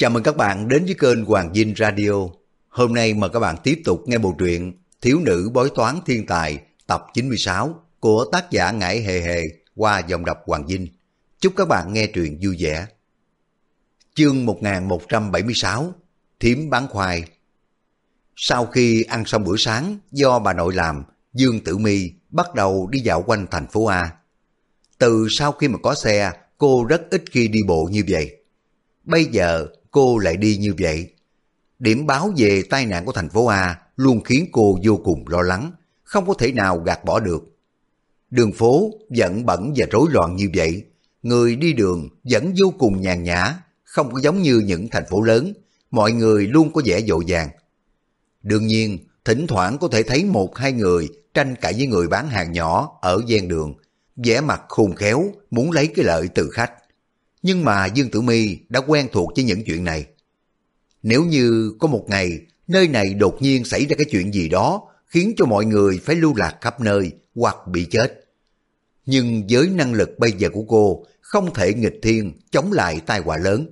Chào mừng các bạn đến với kênh Hoàng Dinh Radio. Hôm nay mời các bạn tiếp tục nghe bộ truyện Thiếu nữ bói toán thiên tài tập 96 của tác giả Ngải Hề Hề qua dòng đọc Hoàng Dinh. Chúc các bạn nghe truyện vui vẻ. Chương 1176 Thiếm bán khoai Sau khi ăn xong bữa sáng do bà nội làm, Dương Tử My bắt đầu đi dạo quanh thành phố A. Từ sau khi mà có xe, cô rất ít khi đi bộ như vậy. Bây giờ cô lại đi như vậy. Điểm báo về tai nạn của thành phố A luôn khiến cô vô cùng lo lắng, không có thể nào gạt bỏ được. Đường phố vẫn bẩn và rối loạn như vậy, người đi đường vẫn vô cùng nhàn nhã, không có giống như những thành phố lớn, mọi người luôn có vẻ dội vàng. Đương nhiên, thỉnh thoảng có thể thấy một hai người tranh cãi với người bán hàng nhỏ ở gian đường, vẻ mặt khôn khéo muốn lấy cái lợi từ khách. Nhưng mà Dương Tử My đã quen thuộc với những chuyện này. Nếu như có một ngày nơi này đột nhiên xảy ra cái chuyện gì đó khiến cho mọi người phải lưu lạc khắp nơi hoặc bị chết. Nhưng với năng lực bây giờ của cô không thể nghịch thiên chống lại tai họa lớn.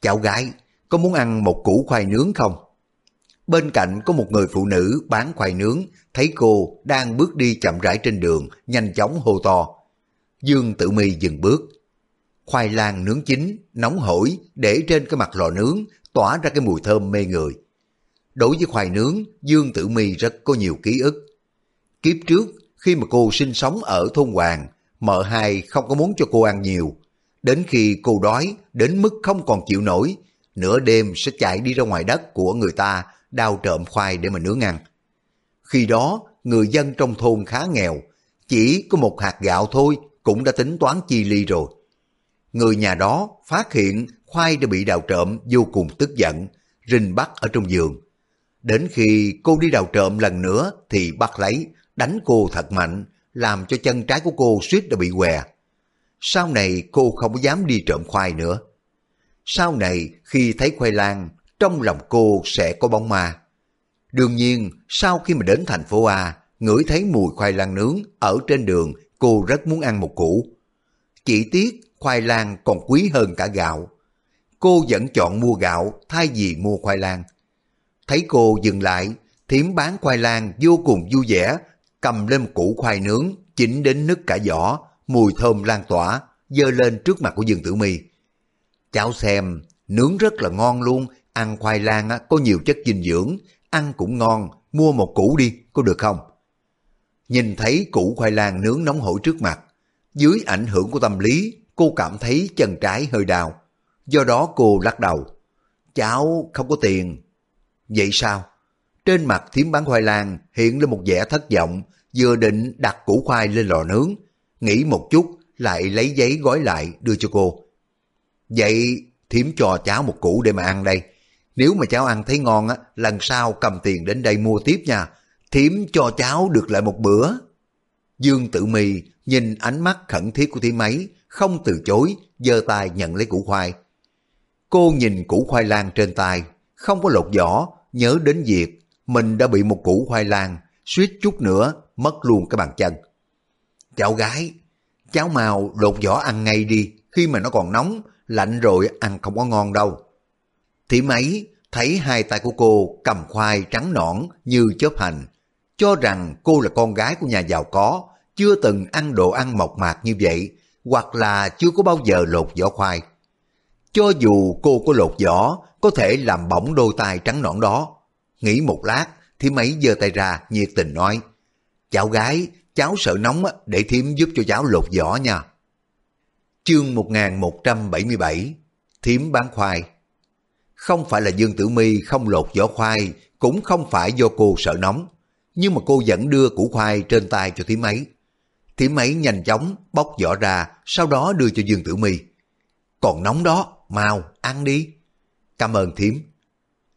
Cháu gái, có muốn ăn một củ khoai nướng không? Bên cạnh có một người phụ nữ bán khoai nướng, thấy cô đang bước đi chậm rãi trên đường, nhanh chóng hô to. Dương Tử My dừng bước, khoai lang nướng chín, nóng hổi để trên cái mặt lò nướng tỏa ra cái mùi thơm mê người. Đối với khoai nướng, Dương Tử My rất có nhiều ký ức. Kiếp trước, khi mà cô sinh sống ở thôn Hoàng, mợ hai không có muốn cho cô ăn nhiều. Đến khi cô đói, đến mức không còn chịu nổi, nửa đêm sẽ chạy đi ra ngoài đất của người ta đào trộm khoai để mà nướng ăn. Khi đó, người dân trong thôn khá nghèo, chỉ có một hạt gạo thôi cũng đã tính toán chi ly rồi. Người nhà đó phát hiện khoai đã bị đào trộm vô cùng tức giận, rình bắt ở trong giường. Đến khi cô đi đào trộm lần nữa thì bắt lấy, đánh cô thật mạnh, làm cho chân trái của cô suýt đã bị què. Sau này cô không dám đi trộm khoai nữa. Sau này khi thấy khoai lang, trong lòng cô sẽ có bóng ma. Đương nhiên, sau khi mà đến thành phố A, ngửi thấy mùi khoai lang nướng ở trên đường, cô rất muốn ăn một củ. Chỉ tiếc khoai lang còn quý hơn cả gạo. Cô vẫn chọn mua gạo thay vì mua khoai lang. Thấy cô dừng lại, thiếm bán khoai lang vô cùng vui vẻ, cầm lên một củ khoai nướng, chỉnh đến nứt cả vỏ, mùi thơm lan tỏa, dơ lên trước mặt của Dương Tử My. Cháu xem, nướng rất là ngon luôn, ăn khoai lang có nhiều chất dinh dưỡng, ăn cũng ngon, mua một củ đi, có được không? Nhìn thấy củ khoai lang nướng nóng hổi trước mặt, dưới ảnh hưởng của tâm lý, cô cảm thấy chân trái hơi đau. Do đó cô lắc đầu. Cháu không có tiền. Vậy sao? Trên mặt thiếm bán khoai lang hiện lên một vẻ thất vọng, vừa định đặt củ khoai lên lò nướng. Nghĩ một chút, lại lấy giấy gói lại đưa cho cô. Vậy thiếm cho cháu một củ để mà ăn đây. Nếu mà cháu ăn thấy ngon á, lần sau cầm tiền đến đây mua tiếp nha. Thiếm cho cháu được lại một bữa. Dương Tử mì nhìn ánh mắt khẩn thiết của thiếm ấy, không từ chối, giơ tay nhận lấy củ khoai. Cô nhìn củ khoai lang trên tay, không có lột vỏ, nhớ đến việc mình đã bị một củ khoai lang, suýt chút nữa mất luôn cái bàn chân. Cháu gái, cháu màu lột vỏ ăn ngay đi, khi mà nó còn nóng, lạnh rồi ăn không có ngon đâu. Thì mấy thấy hai tay của cô cầm khoai trắng nõn như chớp hành, cho rằng cô là con gái của nhà giàu có, chưa từng ăn đồ ăn mộc mạc như vậy, hoặc là chưa có bao giờ lột vỏ khoai. Cho dù cô có lột vỏ, có thể làm bỏng đôi tay trắng nõn đó. Nghĩ một lát, thì ấy giơ tay ra nhiệt tình nói, Cháu gái, cháu sợ nóng để thím giúp cho cháu lột vỏ nha. Chương 1177 Thiếm bán khoai Không phải là Dương Tử My không lột vỏ khoai, cũng không phải do cô sợ nóng. Nhưng mà cô vẫn đưa củ khoai trên tay cho thím ấy. Thím ấy nhanh chóng bóc vỏ ra, sau đó đưa cho Dương Tử Mi. Còn nóng đó, mau, ăn đi. Cảm ơn thím.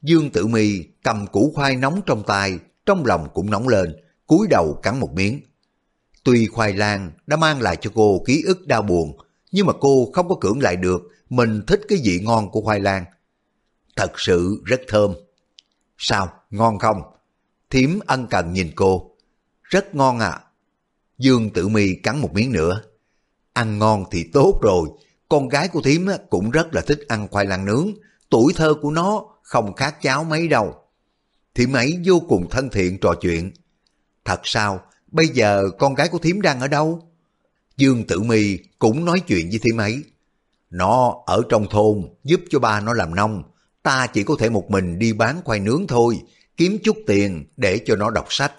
Dương Tử Mi cầm củ khoai nóng trong tay, trong lòng cũng nóng lên, cúi đầu cắn một miếng. Tuy khoai lang đã mang lại cho cô ký ức đau buồn, nhưng mà cô không có cưỡng lại được mình thích cái vị ngon của khoai lang. Thật sự rất thơm. Sao, ngon không? Thiếm ân cần nhìn cô. Rất ngon à. Dương Tử Mi cắn một miếng nữa. Ăn ngon thì tốt rồi, con gái của thím cũng rất là thích ăn khoai lang nướng, tuổi thơ của nó không khác cháu mấy đâu. Thím ấy vô cùng thân thiện trò chuyện. Thật sao, bây giờ con gái của thím đang ở đâu? Dương Tử Mi cũng nói chuyện với thím ấy. Nó ở trong thôn giúp cho ba nó làm nông, ta chỉ có thể một mình đi bán khoai nướng thôi, kiếm chút tiền để cho nó đọc sách.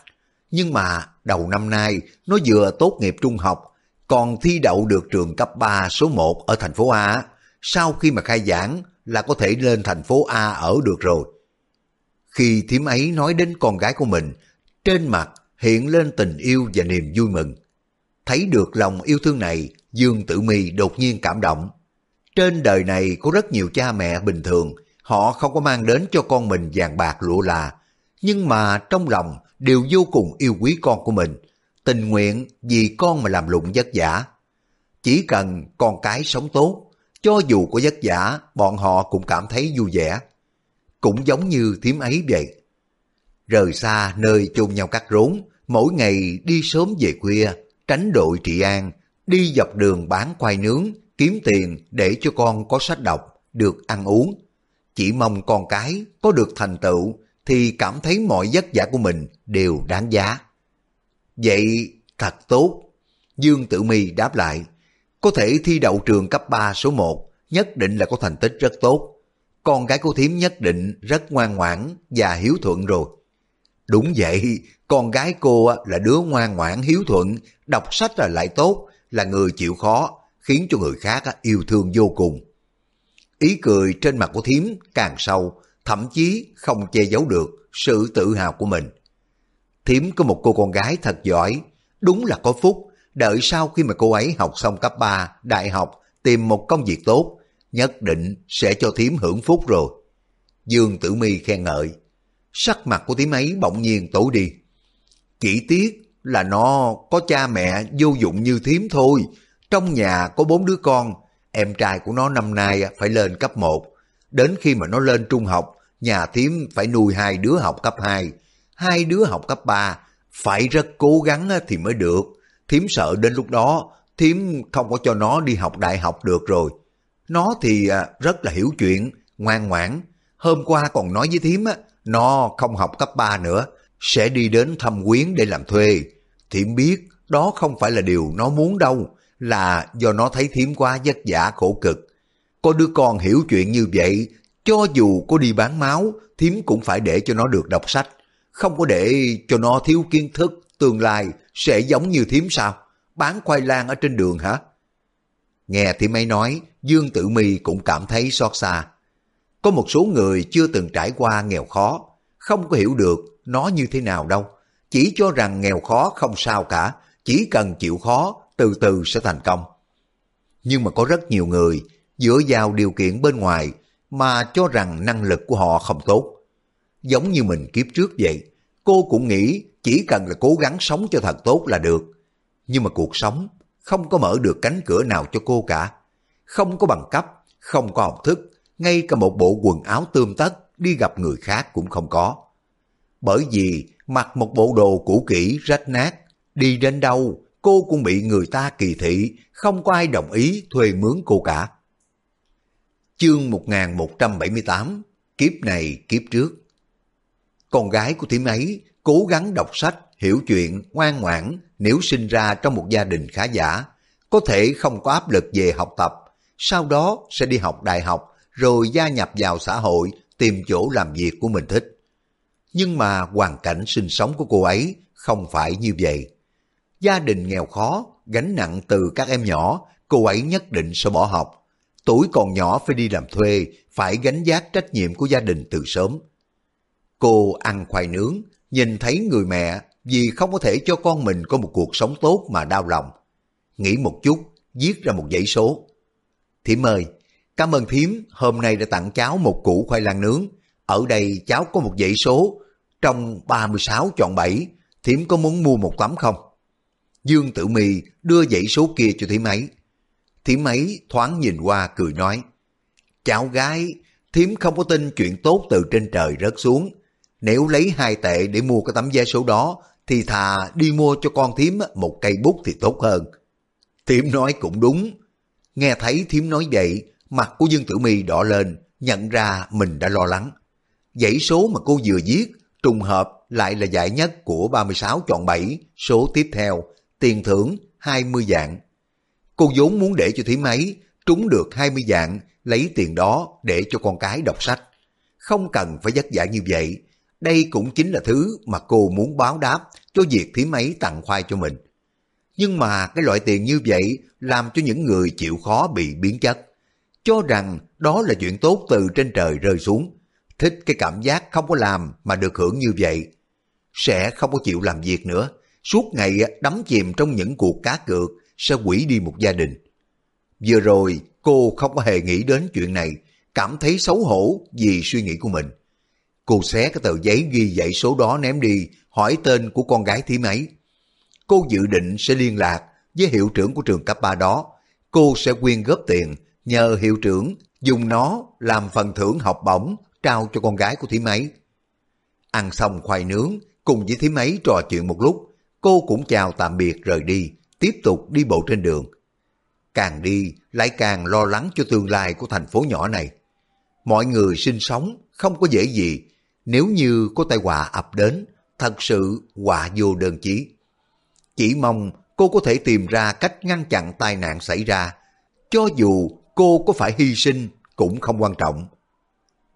Nhưng mà đầu năm nay nó vừa tốt nghiệp trung học, còn thi đậu được trường cấp 3 số 1 ở thành phố A. Sau khi mà khai giảng là có thể lên thành phố A ở được rồi. Khi thím ấy nói đến con gái của mình, trên mặt hiện lên tình yêu và niềm vui mừng. Thấy được lòng yêu thương này, Dương Tử Mi đột nhiên cảm động. Trên đời này có rất nhiều cha mẹ bình thường, họ không có mang đến cho con mình vàng bạc lụa là, nhưng mà trong lòng đều vô cùng yêu quý con của mình, tình nguyện vì con mà làm lụng vất vả. Chỉ cần con cái sống tốt, cho dù có vất vả, bọn họ cũng cảm thấy vui vẻ. Cũng giống như thím ấy vậy. Rời xa nơi chôn nhau cắt rốn, mỗi ngày đi sớm về khuya, tránh đội trị an, đi dọc đường bán khoai nướng, kiếm tiền để cho con có sách đọc, được ăn uống. Chỉ mong con cái có được thành tựu thì cảm thấy mọi vất vả của mình đều đáng giá. Vậy thật tốt. Dương Tử Mi đáp lại, có thể thi đậu trường cấp 3 số 1, nhất định là có thành tích rất tốt. Con gái của thím nhất định rất ngoan ngoãn và hiếu thuận rồi. Đúng vậy, con gái cô là đứa ngoan ngoãn hiếu thuận, đọc sách là lại tốt, là người chịu khó, khiến cho người khác yêu thương vô cùng. Ý cười trên mặt của thím càng sâu, thậm chí không che giấu được sự tự hào của mình. Thiểm có một cô con gái thật giỏi, đúng là có phúc, đợi sau khi mà cô ấy học xong cấp 3, đại học, tìm một công việc tốt, nhất định sẽ cho Thiểm hưởng phúc rồi. Dương Tử Mi khen ngợi, sắc mặt của thím ấy bỗng nhiên tối đi. Chỉ tiếc là nó có cha mẹ vô dụng như Thiểm thôi, trong nhà có bốn đứa con, em trai của nó năm nay phải lên cấp 1. Đến khi mà nó lên trung học, nhà thím phải nuôi hai đứa học cấp 2. Hai đứa học cấp 3, phải rất cố gắng thì mới được. Thím sợ đến lúc đó, thím không có cho nó đi học đại học được rồi. Nó thì à, rất là hiểu chuyện, ngoan ngoãn. Hôm qua còn nói với thím, nó không học cấp 3 nữa, sẽ đi đến thăm quyến để làm thuê. Thím biết đó không phải là điều nó muốn đâu là do nó thấy thím quá vất vả khổ cực. Có đứa con hiểu chuyện như vậy, cho dù có đi bán máu, thím cũng phải để cho nó được đọc sách. Không có để cho nó thiếu kiến thức, tương lai sẽ giống như thím sao? Bán khoai lang ở trên đường hả? Nghe thím ấy nói, Dương Tử Mi cũng cảm thấy xót xa. Có một số người chưa từng trải qua nghèo khó, không có hiểu được nó như thế nào đâu. Chỉ cho rằng nghèo khó không sao cả, chỉ cần chịu khó từ từ sẽ thành công. Nhưng mà có rất nhiều người dựa vào điều kiện bên ngoài mà cho rằng năng lực của họ không tốt. Giống như mình kiếp trước vậy, cô cũng nghĩ chỉ cần là cố gắng sống cho thật tốt là được. Nhưng mà cuộc sống không có mở được cánh cửa nào cho cô cả. Không có bằng cấp, không có học thức, ngay cả một bộ quần áo tươm tất đi gặp người khác cũng không có. Bởi vì mặc một bộ đồ cũ kỹ rách nát, đi đến đâu cô cũng bị người ta kỳ thị, không có ai đồng ý thuê mướn cô cả. Chương 1178 Kiếp này kiếp trước Con gái của thím ấy cố gắng đọc sách, hiểu chuyện, ngoan ngoãn nếu sinh ra trong một gia đình khá giả, có thể không có áp lực về học tập, sau đó sẽ đi học đại học rồi gia nhập vào xã hội tìm chỗ làm việc của mình thích. Nhưng mà hoàn cảnh sinh sống của cô ấy không phải như vậy gia đình nghèo khó, gánh nặng từ các em nhỏ, cô ấy nhất định sẽ bỏ học. Tuổi còn nhỏ phải đi làm thuê, phải gánh giác trách nhiệm của gia đình từ sớm. Cô ăn khoai nướng, nhìn thấy người mẹ vì không có thể cho con mình có một cuộc sống tốt mà đau lòng. Nghĩ một chút, viết ra một dãy số. Thím ơi, cảm ơn thiểm hôm nay đã tặng cháu một củ khoai lang nướng. Ở đây cháu có một dãy số, trong 36 chọn 7, thiểm có muốn mua một tấm không? Dương Tử mì đưa dãy số kia cho thím ấy. Thím ấy thoáng nhìn qua cười nói, Cháu gái, thím không có tin chuyện tốt từ trên trời rớt xuống. Nếu lấy hai tệ để mua cái tấm vé số đó, thì thà đi mua cho con thím một cây bút thì tốt hơn. Thím nói cũng đúng. Nghe thấy thím nói vậy, mặt của Dương Tử Mi đỏ lên, nhận ra mình đã lo lắng. Dãy số mà cô vừa viết trùng hợp lại là giải nhất của 36 chọn 7, số tiếp theo, tiền thưởng 20 dạng. Cô vốn muốn để cho thím ấy trúng được 20 dạng, lấy tiền đó để cho con cái đọc sách. Không cần phải vất vả như vậy. Đây cũng chính là thứ mà cô muốn báo đáp cho việc thím ấy tặng khoai cho mình. Nhưng mà cái loại tiền như vậy làm cho những người chịu khó bị biến chất. Cho rằng đó là chuyện tốt từ trên trời rơi xuống. Thích cái cảm giác không có làm mà được hưởng như vậy. Sẽ không có chịu làm việc nữa. Suốt ngày đắm chìm trong những cuộc cá cược sẽ quỷ đi một gia đình. Vừa rồi cô không có hề nghĩ đến chuyện này, cảm thấy xấu hổ vì suy nghĩ của mình. Cô xé cái tờ giấy ghi dãy số đó ném đi, hỏi tên của con gái thím ấy. Cô dự định sẽ liên lạc với hiệu trưởng của trường cấp 3 đó. Cô sẽ quyên góp tiền, nhờ hiệu trưởng dùng nó làm phần thưởng học bổng trao cho con gái của thím ấy. Ăn xong khoai nướng, cùng với thím ấy trò chuyện một lúc, cô cũng chào tạm biệt rời đi, tiếp tục đi bộ trên đường. Càng đi, lại càng lo lắng cho tương lai của thành phố nhỏ này. Mọi người sinh sống không có dễ gì, nếu như có tai họa ập đến, thật sự họa vô đơn chí. Chỉ mong cô có thể tìm ra cách ngăn chặn tai nạn xảy ra, cho dù cô có phải hy sinh cũng không quan trọng.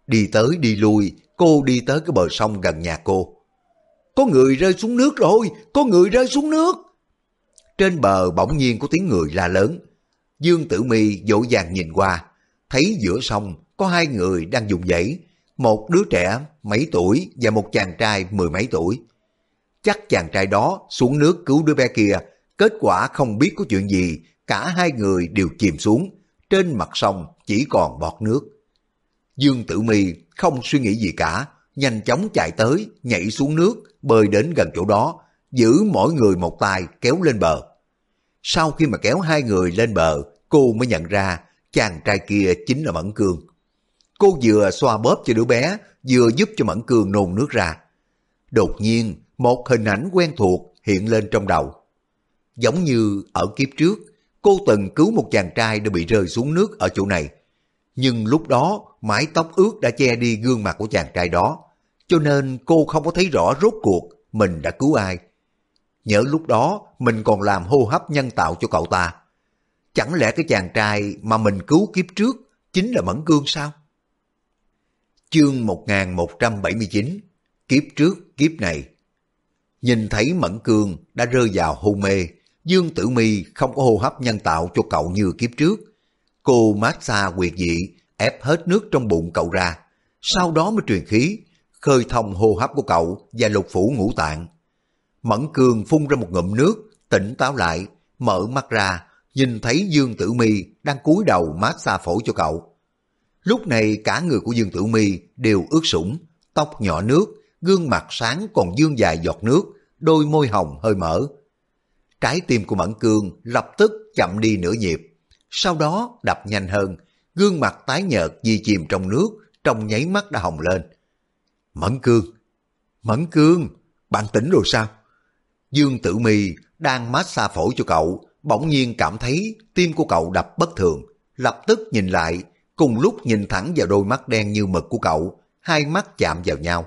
Đi tới đi lui, cô đi tới cái bờ sông gần nhà cô. Có người rơi xuống nước rồi, có người rơi xuống nước. Trên bờ bỗng nhiên có tiếng người la lớn. Dương Tử Mi dỗ dàng nhìn qua, thấy giữa sông có hai người đang dùng dãy, một đứa trẻ mấy tuổi và một chàng trai mười mấy tuổi. Chắc chàng trai đó xuống nước cứu đứa bé kia, kết quả không biết có chuyện gì, cả hai người đều chìm xuống, trên mặt sông chỉ còn bọt nước. Dương Tử Mi không suy nghĩ gì cả, nhanh chóng chạy tới, nhảy xuống nước, bơi đến gần chỗ đó, giữ mỗi người một tay kéo lên bờ. Sau khi mà kéo hai người lên bờ, cô mới nhận ra chàng trai kia chính là Mẫn Cương. Cô vừa xoa bóp cho đứa bé, vừa giúp cho Mẫn Cương nôn nước ra. Đột nhiên, một hình ảnh quen thuộc hiện lên trong đầu. Giống như ở kiếp trước, cô từng cứu một chàng trai đã bị rơi xuống nước ở chỗ này. Nhưng lúc đó, mái tóc ướt đã che đi gương mặt của chàng trai đó, cho nên cô không có thấy rõ rốt cuộc mình đã cứu ai. Nhớ lúc đó mình còn làm hô hấp nhân tạo cho cậu ta. Chẳng lẽ cái chàng trai mà mình cứu kiếp trước chính là Mẫn Cương sao? Chương 1179 Kiếp trước kiếp này Nhìn thấy Mẫn Cương đã rơi vào hôn mê, Dương Tử Mi không có hô hấp nhân tạo cho cậu như kiếp trước. Cô mát xa quyệt dị, ép hết nước trong bụng cậu ra, sau đó mới truyền khí, khơi thông hô hấp của cậu và lục phủ ngũ tạng. Mẫn cường phun ra một ngụm nước, tỉnh táo lại, mở mắt ra, nhìn thấy Dương Tử Mi đang cúi đầu mát xa phổi cho cậu. Lúc này cả người của Dương Tử Mi đều ướt sũng, tóc nhỏ nước, gương mặt sáng còn dương dài giọt nước, đôi môi hồng hơi mở. Trái tim của Mẫn Cương lập tức chậm đi nửa nhịp, sau đó đập nhanh hơn, gương mặt tái nhợt di chìm trong nước, trong nháy mắt đã hồng lên. Mẫn Cương, Mẫn Cương, bạn tỉnh rồi sao? Dương Tử Mi đang massage phổi cho cậu, bỗng nhiên cảm thấy tim của cậu đập bất thường, lập tức nhìn lại, cùng lúc nhìn thẳng vào đôi mắt đen như mực của cậu, hai mắt chạm vào nhau.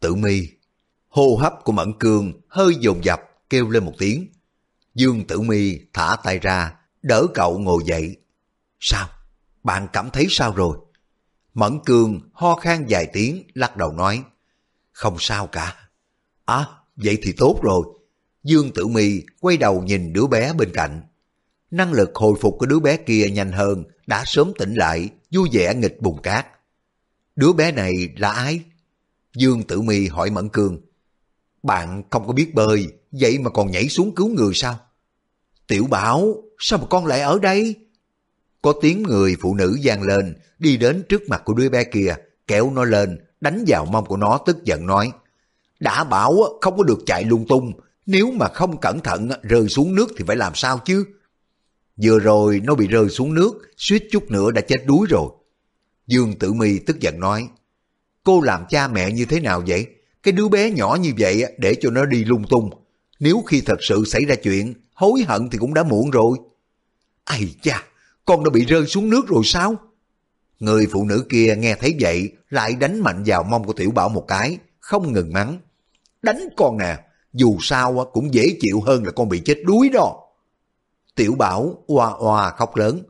Tử Mi, hô hấp của Mẫn Cương hơi dồn dập kêu lên một tiếng. Dương Tử Mi thả tay ra, đỡ cậu ngồi dậy. Sao? Bạn cảm thấy sao rồi? Mẫn Cương ho khan vài tiếng, lắc đầu nói. Không sao cả. À, vậy thì tốt rồi. Dương Tử Mi quay đầu nhìn đứa bé bên cạnh. Năng lực hồi phục của đứa bé kia nhanh hơn, đã sớm tỉnh lại, vui vẻ nghịch bùn cát. Đứa bé này là ai? Dương Tử Mi hỏi Mẫn Cương. Bạn không có biết bơi, vậy mà còn nhảy xuống cứu người sao? Tiểu Bảo, sao mà con lại ở đây? Có tiếng người phụ nữ vang lên, đi đến trước mặt của đứa bé kia, kéo nó lên, đánh vào mông của nó tức giận nói. Đã bảo không có được chạy lung tung, nếu mà không cẩn thận rơi xuống nước thì phải làm sao chứ? Vừa rồi nó bị rơi xuống nước, suýt chút nữa đã chết đuối rồi. Dương Tử Mi tức giận nói, cô làm cha mẹ như thế nào vậy? Cái đứa bé nhỏ như vậy để cho nó đi lung tung. Nếu khi thật sự xảy ra chuyện, hối hận thì cũng đã muộn rồi. Ây cha, con đã bị rơi xuống nước rồi sao? Người phụ nữ kia nghe thấy vậy lại đánh mạnh vào mông của Tiểu Bảo một cái, không ngừng mắng. Đánh con nè, dù sao cũng dễ chịu hơn là con bị chết đuối đó. Tiểu Bảo oa oa khóc lớn,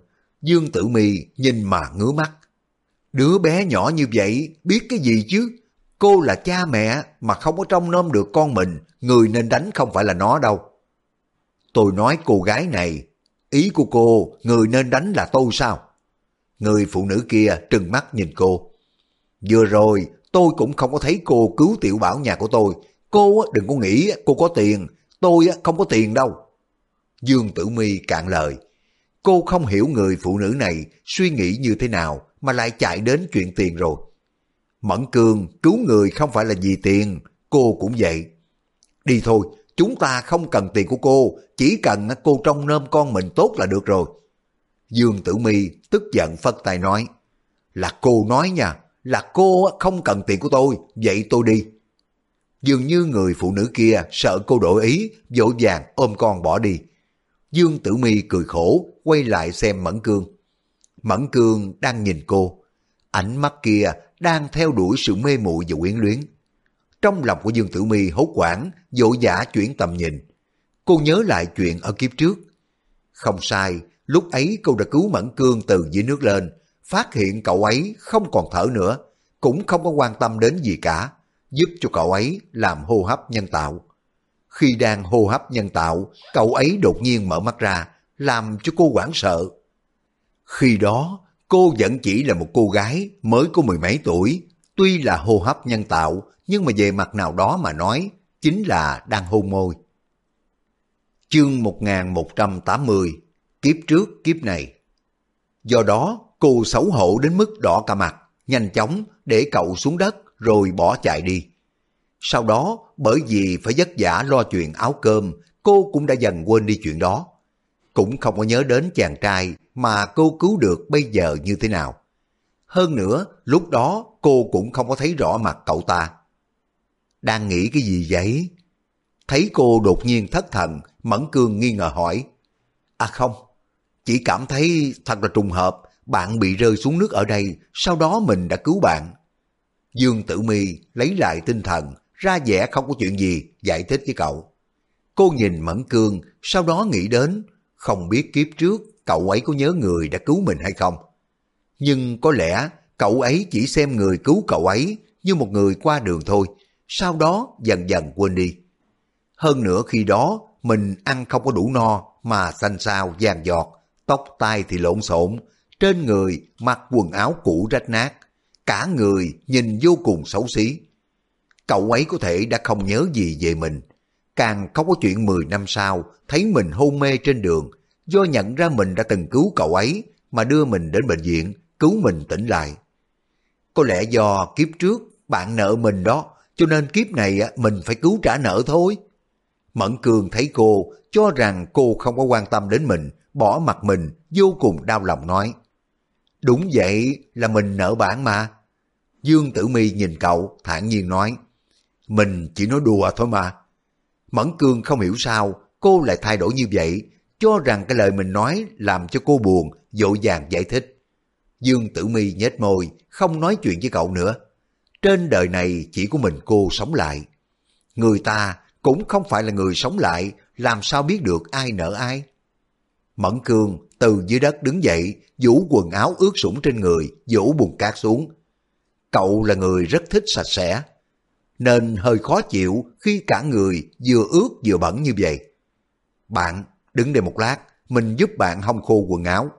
Dương Tử Mi nhìn mà ngứa mắt. Đứa bé nhỏ như vậy biết cái gì chứ? Cô là cha mẹ mà không có trông nom được con mình, người nên đánh không phải là nó đâu. Tôi nói cô gái này, ý của cô, người nên đánh là tôi sao? Người phụ nữ kia trừng mắt nhìn cô. Vừa rồi, tôi cũng không có thấy cô cứu tiểu bảo nhà của tôi. Cô đừng có nghĩ cô có tiền, tôi không có tiền đâu. Dương Tử Mi cạn lời. Cô không hiểu người phụ nữ này suy nghĩ như thế nào mà lại chạy đến chuyện tiền rồi. Mẫn Cương cứu người không phải là vì tiền, cô cũng vậy. Đi thôi, chúng ta không cần tiền của cô, chỉ cần cô trông nơm con mình tốt là được rồi. Dương Tử Mi tức giận phất tay nói, là cô nói nha, là cô không cần tiền của tôi, vậy tôi đi. Dường như người phụ nữ kia sợ cô đổi ý, dỗ dàng ôm con bỏ đi. Dương Tử Mi cười khổ, quay lại xem Mẫn Cương. Mẫn Cương đang nhìn cô, ánh mắt kia đang theo đuổi sự mê muội và quyến luyến. Trong lòng của Dương Tử Mi hốt quảng, dỗ dã chuyển tầm nhìn. Cô nhớ lại chuyện ở kiếp trước. Không sai, lúc ấy cô đã cứu Mẫn Cương từ dưới nước lên, phát hiện cậu ấy không còn thở nữa, cũng không có quan tâm đến gì cả, giúp cho cậu ấy làm hô hấp nhân tạo. Khi đang hô hấp nhân tạo, cậu ấy đột nhiên mở mắt ra, làm cho cô hoảng sợ. Khi đó, cô vẫn chỉ là một cô gái mới có mười mấy tuổi, tuy là hô hấp nhân tạo, nhưng mà về mặt nào đó mà nói, chính là đang hôn môi. Chương 1180 Kiếp trước kiếp này Do đó, cô xấu hổ đến mức đỏ cả mặt, nhanh chóng để cậu xuống đất rồi bỏ chạy đi. Sau đó, bởi vì phải vất vả lo chuyện áo cơm, cô cũng đã dần quên đi chuyện đó. Cũng không có nhớ đến chàng trai mà cô cứu được bây giờ như thế nào. Hơn nữa, lúc đó cô cũng không có thấy rõ mặt cậu ta. Đang nghĩ cái gì vậy? Thấy cô đột nhiên thất thần, Mẫn Cương nghi ngờ hỏi. À không, chỉ cảm thấy thật là trùng hợp, bạn bị rơi xuống nước ở đây, sau đó mình đã cứu bạn. Dương Tử Mi lấy lại tinh thần, ra vẻ không có chuyện gì, giải thích với cậu. Cô nhìn Mẫn Cương, sau đó nghĩ đến, không biết kiếp trước cậu ấy có nhớ người đã cứu mình hay không. Nhưng có lẽ cậu ấy chỉ xem người cứu cậu ấy như một người qua đường thôi, sau đó dần dần quên đi. Hơn nữa khi đó mình ăn không có đủ no mà xanh xao vàng giọt, tóc tai thì lộn xộn, trên người mặc quần áo cũ rách nát, cả người nhìn vô cùng xấu xí. Cậu ấy có thể đã không nhớ gì về mình, càng không có chuyện 10 năm sau thấy mình hôn mê trên đường, do nhận ra mình đã từng cứu cậu ấy mà đưa mình đến bệnh viện, cứu mình tỉnh lại. Có lẽ do kiếp trước bạn nợ mình đó, cho nên kiếp này mình phải cứu trả nợ thôi. Mẫn Cường thấy cô, cho rằng cô không có quan tâm đến mình, bỏ mặt mình, vô cùng đau lòng nói. Đúng vậy là mình nợ bạn mà. Dương Tử Mi nhìn cậu, thản nhiên nói. Mình chỉ nói đùa thôi mà. Mẫn Cương không hiểu sao cô lại thay đổi như vậy, cho rằng cái lời mình nói làm cho cô buồn, dội vàng giải thích. Dương Tử Mi nhếch môi, không nói chuyện với cậu nữa. Trên đời này chỉ có mình cô sống lại. Người ta cũng không phải là người sống lại, làm sao biết được ai nợ ai. Mẫn Cương từ dưới đất đứng dậy, vũ quần áo ướt sũng trên người, vũ bùn cát xuống. Cậu là người rất thích sạch sẽ, nên hơi khó chịu khi cả người vừa ướt vừa bẩn như vậy. Bạn, đứng đây một lát, mình giúp bạn hong khô quần áo.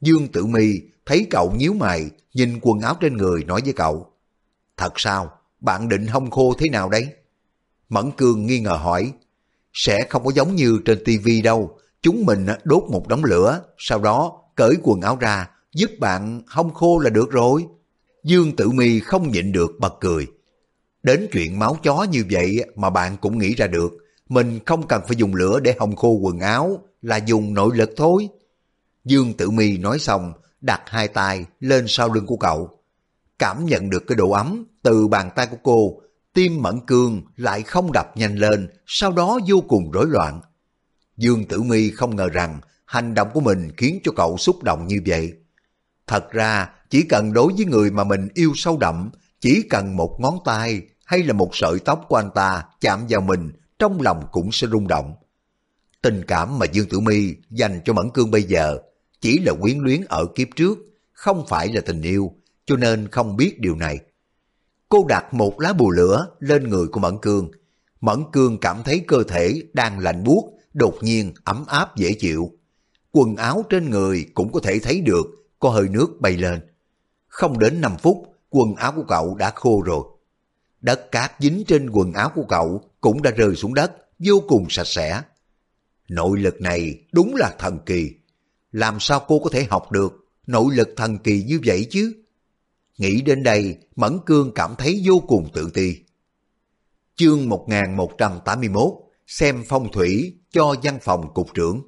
Dương Tử Mi thấy cậu nhíu mày, nhìn quần áo trên người nói với cậu. Thật sao? Bạn định hong khô thế nào đấy? Mẫn Cương nghi ngờ hỏi. Sẽ không có giống như trên tivi đâu. Chúng mình đốt một đống lửa, sau đó cởi quần áo ra, giúp bạn hong khô là được rồi. Dương Tử Mi không nhịn được bật cười. Đến chuyện máu chó như vậy mà bạn cũng nghĩ ra được. Mình không cần phải dùng lửa để hong khô quần áo, là dùng nội lực thôi. Dương Tử Mi nói xong, đặt hai tay lên sau lưng của cậu. Cảm nhận được cái độ ấm từ bàn tay của cô, tim mẫn cương lại không đập nhanh lên, sau đó vô cùng rối loạn. Dương Tử Mi không ngờ rằng hành động của mình khiến cho cậu xúc động như vậy. Thật ra, chỉ cần đối với người mà mình yêu sâu đậm, chỉ cần một ngón tay hay là một sợi tóc của anh ta chạm vào mình, trong lòng cũng sẽ rung động. Tình cảm mà Dương Tử Mi dành cho Mẫn Cương bây giờ chỉ là quyến luyến ở kiếp trước, không phải là tình yêu, cho nên không biết điều này. Cô đặt một lá bùa lửa lên người của Mẫn Cương. Mẫn Cương cảm thấy cơ thể đang lạnh buốt, đột nhiên ấm áp dễ chịu. Quần áo trên người cũng có thể thấy được có hơi nước bay lên. Không đến 5 phút, quần áo của cậu đã khô rồi. Đất cát dính trên quần áo của cậu cũng đã rơi xuống đất, vô cùng sạch sẽ. Nội lực này đúng là thần kỳ. Làm sao cô có thể học được nội lực thần kỳ như vậy chứ? Nghĩ đến đây, Mẫn Cương cảm thấy vô cùng tự ti. Chương 1181 Xem phong thủy cho văn phòng cục trưởng.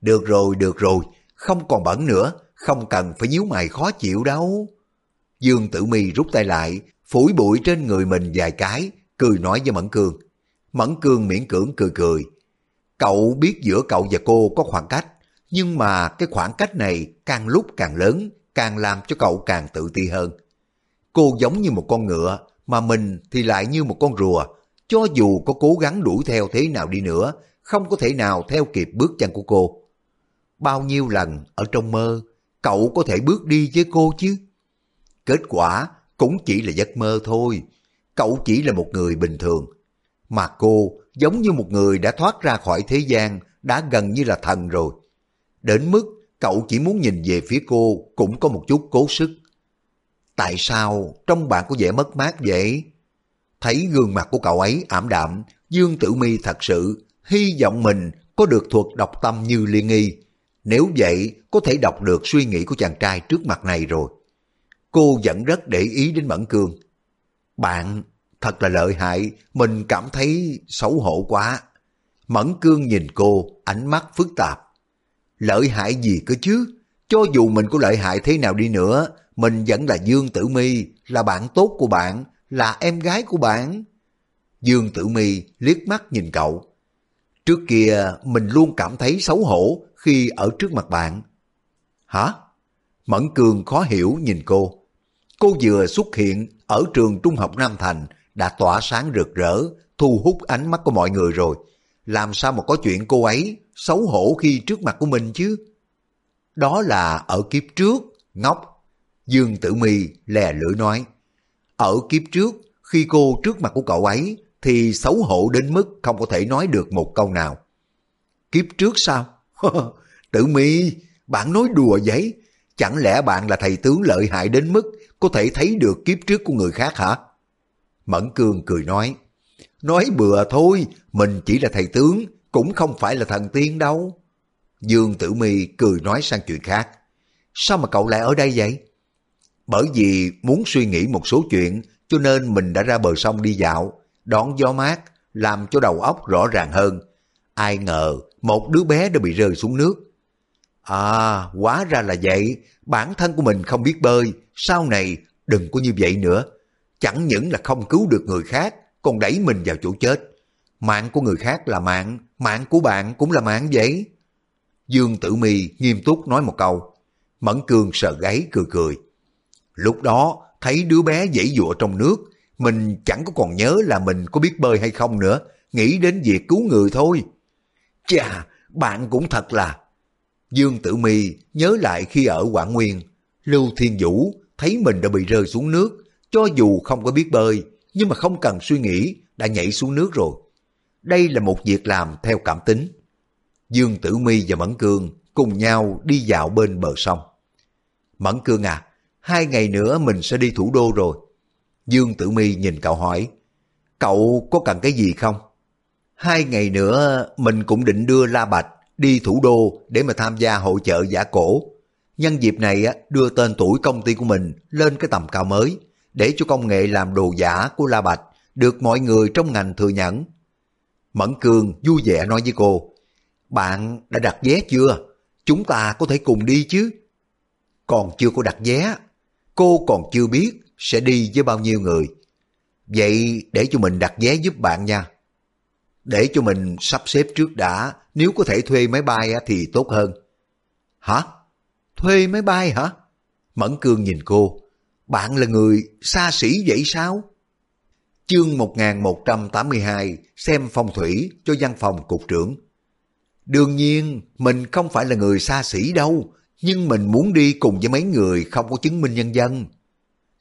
Được rồi, được rồi, không còn bẩn nữa, không cần phải nhíu mày khó chịu đâu. Dương Tử Mi rút tay lại, phủi bụi trên người mình vài cái, cười nói với Mẫn Cương. Mẫn Cương miễn cưỡng cười cười. Cậu biết giữa cậu và cô có khoảng cách, nhưng mà cái khoảng cách này càng lúc càng lớn, càng làm cho cậu càng tự ti hơn. Cô giống như một con ngựa, mà mình thì lại như một con rùa. Cho dù có cố gắng đuổi theo thế nào đi nữa, không có thể nào theo kịp bước chân của cô. Bao nhiêu lần ở trong mơ, cậu có thể bước đi với cô chứ? Kết quả cũng chỉ là giấc mơ thôi. Cậu chỉ là một người bình thường. Mà cô giống như một người đã thoát ra khỏi thế gian, đã gần như là thần rồi. Đến mức cậu chỉ muốn nhìn về phía cô cũng có một chút cố sức. Tại sao trong bạn có vẻ mất mát vậy? Thấy gương mặt của cậu ấy ảm đạm, Dương Tử Mi thật sự hy vọng mình có được thuật đọc tâm như Liên Nghi. Nếu vậy, có thể đọc được suy nghĩ của chàng trai trước mặt này rồi. Cô vẫn rất để ý đến Mẫn Cương. Bạn thật là lợi hại, mình cảm thấy xấu hổ quá. Mẫn Cương nhìn cô, ánh mắt phức tạp. Lợi hại gì cơ chứ? Cho dù mình có lợi hại thế nào đi nữa, mình vẫn là Dương Tử Mi, là bạn tốt của bạn, là em gái của bạn. Dương Tử Mi liếc mắt nhìn cậu. Trước kia mình luôn cảm thấy xấu hổ khi ở trước mặt bạn. Hả? Mẫn Cường khó hiểu nhìn cô. Cô vừa xuất hiện ở trường Trung học Nam Thành đã tỏa sáng rực rỡ, thu hút ánh mắt của mọi người rồi. Làm sao mà có chuyện cô ấy xấu hổ khi trước mặt của mình chứ? Đó là ở kiếp trước, ngốc. Dương Tử Mi lè lưỡi nói. Ở kiếp trước, khi cô trước mặt của cậu ấy, thì xấu hổ đến mức không có thể nói được một câu nào. Kiếp trước sao? Tử Mi, bạn nói đùa vậy? Chẳng lẽ bạn là thầy tướng lợi hại đến mức có thể thấy được kiếp trước của người khác hả? Mẫn Cương cười nói, nói bừa thôi, mình chỉ là thầy tướng, cũng không phải là thần tiên đâu. Dương Tử Mi cười nói sang chuyện khác. Sao mà cậu lại ở đây vậy? Bởi vì muốn suy nghĩ một số chuyện, cho nên mình đã ra bờ sông đi dạo, đón gió mát, làm cho đầu óc rõ ràng hơn. Ai ngờ một đứa bé đã bị rơi xuống nước. À, quá ra là vậy, bản thân của mình không biết bơi, sau này đừng có như vậy nữa. Chẳng những là không cứu được người khác, còn đẩy mình vào chỗ chết. Mạng của người khác là mạng, mạng của bạn cũng là mạng vậy. Dương Tử Mi nghiêm túc nói một câu. Mẫn Cương sợ gáy cười cười. Lúc đó thấy đứa bé dãy dụa trong nước, mình chẳng có còn nhớ là mình có biết bơi hay không nữa, nghĩ đến việc cứu người thôi. Chà, bạn cũng thật là... Dương Tử Mi nhớ lại khi ở Quảng Nguyên, Lưu Thiên Vũ thấy mình đã bị rơi xuống nước, cho dù không có biết bơi, nhưng mà không cần suy nghĩ, đã nhảy xuống nước rồi. Đây là một việc làm theo cảm tính. Dương Tử Mi và Mẫn Cương cùng nhau đi dạo bên bờ sông. Mẫn Cương à, hai ngày nữa mình sẽ đi thủ đô rồi. Dương Tử Mi nhìn cậu hỏi, cậu có cần cái gì không? Hai ngày nữa mình cũng định đưa La Bạch đi thủ đô để mà tham gia hội chợ giả cổ. Nhân dịp này đưa tên tuổi công ty của mình lên cái tầm cao mới, để cho công nghệ làm đồ giả của La Bạch được mọi người trong ngành thừa nhận. Mẫn Cường vui vẻ nói với cô, bạn đã đặt vé chưa? Chúng ta có thể cùng đi chứ? Còn chưa có đặt vé, cô còn chưa biết sẽ đi với bao nhiêu người. Vậy để cho mình đặt vé giúp bạn nha. Để cho mình sắp xếp trước đã, nếu có thể thuê máy bay thì tốt hơn. Hả? Thuê máy bay hả? Mẫn Cương nhìn cô, bạn là người xa xỉ vậy sao? Chương 1182 xem phong thủy cho văn phòng cục trưởng. Đương nhiên, mình không phải là người xa xỉ đâu, nhưng mình muốn đi cùng với mấy người không có chứng minh nhân dân.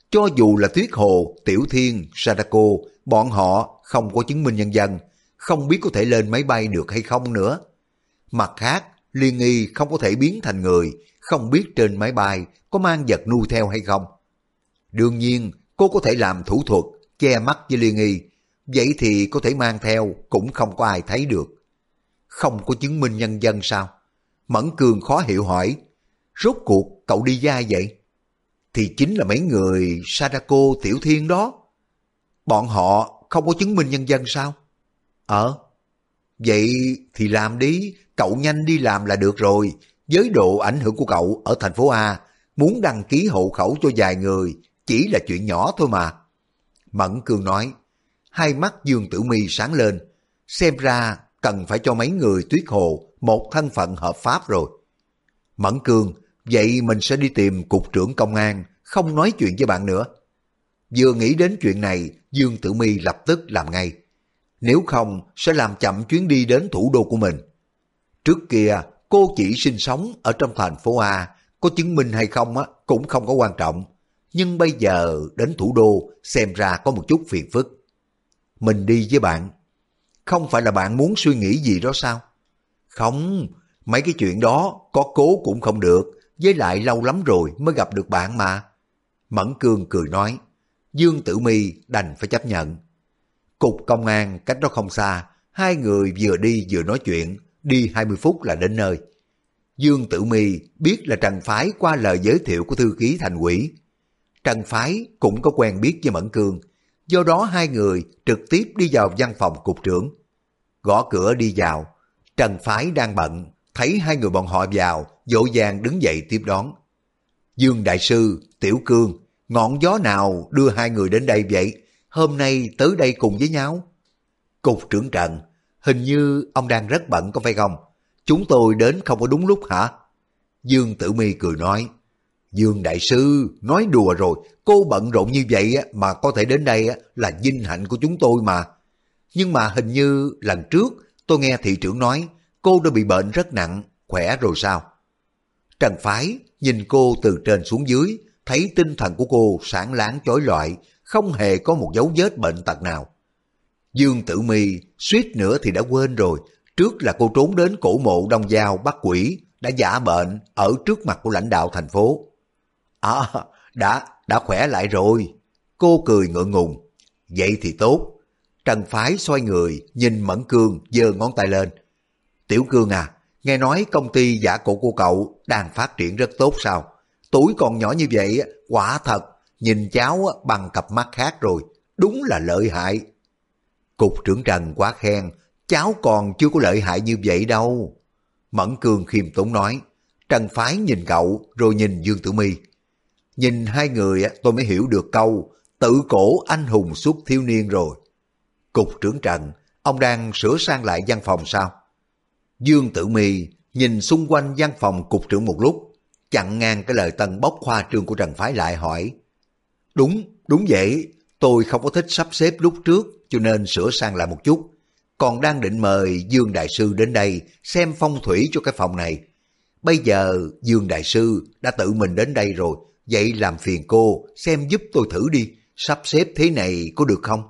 Cho dù là Tuyết Hồ, Tiểu Thiên, Sadako, bọn họ không có chứng minh nhân dân, không biết có thể lên máy bay được hay không nữa. Mặt khác, Liên Nghi không có thể biến thành người, không biết trên máy bay có mang vật nuôi theo hay không. Đương nhiên, cô có thể làm thủ thuật, che mắt với Liên Nghi, vậy thì có thể mang theo cũng không có ai thấy được. Không có chứng minh nhân dân sao? Mẫn Cường khó hiểu hỏi, rốt cuộc cậu đi ra vậy? Thì chính là mấy người Sadako Tiểu Thiên đó. Bọn họ không có chứng minh nhân dân sao? Ờ, vậy thì làm đi, cậu nhanh đi làm là được rồi. Với độ ảnh hưởng của cậu ở thành phố A, muốn đăng ký hộ khẩu cho vài người chỉ là chuyện nhỏ thôi mà. Mẫn Cương nói, hai mắt Dương Tử Mi sáng lên, xem ra cần phải cho mấy người tuyết hồ một thân phận hợp pháp rồi. Mẫn Cương, vậy mình sẽ đi tìm cục trưởng công an, không nói chuyện với bạn nữa. Vừa nghĩ đến chuyện này, Dương Tử Mi lập tức làm ngay. Nếu không, sẽ làm chậm chuyến đi đến thủ đô của mình. Trước kia, cô chỉ sinh sống ở trong thành phố A, có chứng minh hay không á, cũng không có quan trọng. Nhưng bây giờ đến thủ đô xem ra có một chút phiền phức. Mình đi với bạn. Không phải là bạn muốn suy nghĩ gì đó sao? Không, mấy cái chuyện đó có cố cũng không được, với lại lâu lắm rồi mới gặp được bạn mà. Mẫn Cương cười nói, Dương Tử Mi đành phải chấp nhận. Cục công an cách đó không xa, hai người vừa đi vừa nói chuyện, đi 20 phút là đến nơi. Dương Tử Mi biết là Trần Phái qua lời giới thiệu của thư ký thành quỷ. Trần Phái cũng có quen biết với Mẫn Cương, do đó hai người trực tiếp đi vào văn phòng cục trưởng. Gõ cửa đi vào, Trần Phái đang bận, thấy hai người bọn họ vào, dỗ dàng đứng dậy tiếp đón. Dương Đại Sư, Tiểu Cương, ngọn gió nào đưa hai người đến đây vậy? Hôm nay tới đây cùng với nhau. Cục trưởng trận hình như ông đang rất bận có phải không? Chúng tôi đến không có đúng lúc hả? Dương Tử Mi cười nói, Dương Đại Sư, nói đùa rồi, cô bận rộn như vậy mà có thể đến đây là vinh hạnh của chúng tôi mà. Nhưng mà hình như lần trước tôi nghe thị trưởng nói cô đã bị bệnh rất nặng, khỏe rồi sao? Trần Phái nhìn cô từ trên xuống dưới, thấy tinh thần của cô sáng láng chói lọi, không hề có một dấu vết bệnh tật nào. Dương Tử Mi suýt nữa thì đã quên rồi, trước là cô trốn đến cổ mộ Đông Giao bắt quỷ, đã giả bệnh ở trước mặt của lãnh đạo thành phố. À, đã, đã khỏe lại rồi. Cô cười ngượng ngùng. Vậy thì tốt. Trần Phái xoay người, nhìn Mẫn Cương, giơ ngón tay lên. Tiểu Cương à, nghe nói công ty giả cổ của cậu đang phát triển rất tốt sao? Tuổi còn nhỏ như vậy, quả thật, nhìn cháu bằng cặp mắt khác rồi. Đúng là lợi hại. Cục trưởng Trần quá khen, cháu còn chưa có lợi hại như vậy đâu. Mẫn Cương khiêm tốn nói, Trần Phái nhìn cậu rồi nhìn Dương Tử My. Nhìn hai người tôi mới hiểu được câu tự cổ anh hùng suốt thiếu niên rồi. Cục trưởng Trần, ông đang sửa sang lại văn phòng sao? Dương Tử Mi nhìn xung quanh văn phòng cục trưởng một lúc, chặn ngang cái lời tân bốc khoa trương của Trần Phái lại hỏi. Đúng, đúng vậy, tôi không có thích sắp xếp lúc trước cho nên sửa sang lại một chút. Còn đang định mời Dương Đại Sư đến đây xem phong thủy cho cái phòng này. Bây giờ Dương Đại Sư đã tự mình đến đây rồi, vậy làm phiền cô xem giúp tôi thử đi, sắp xếp thế này có được không?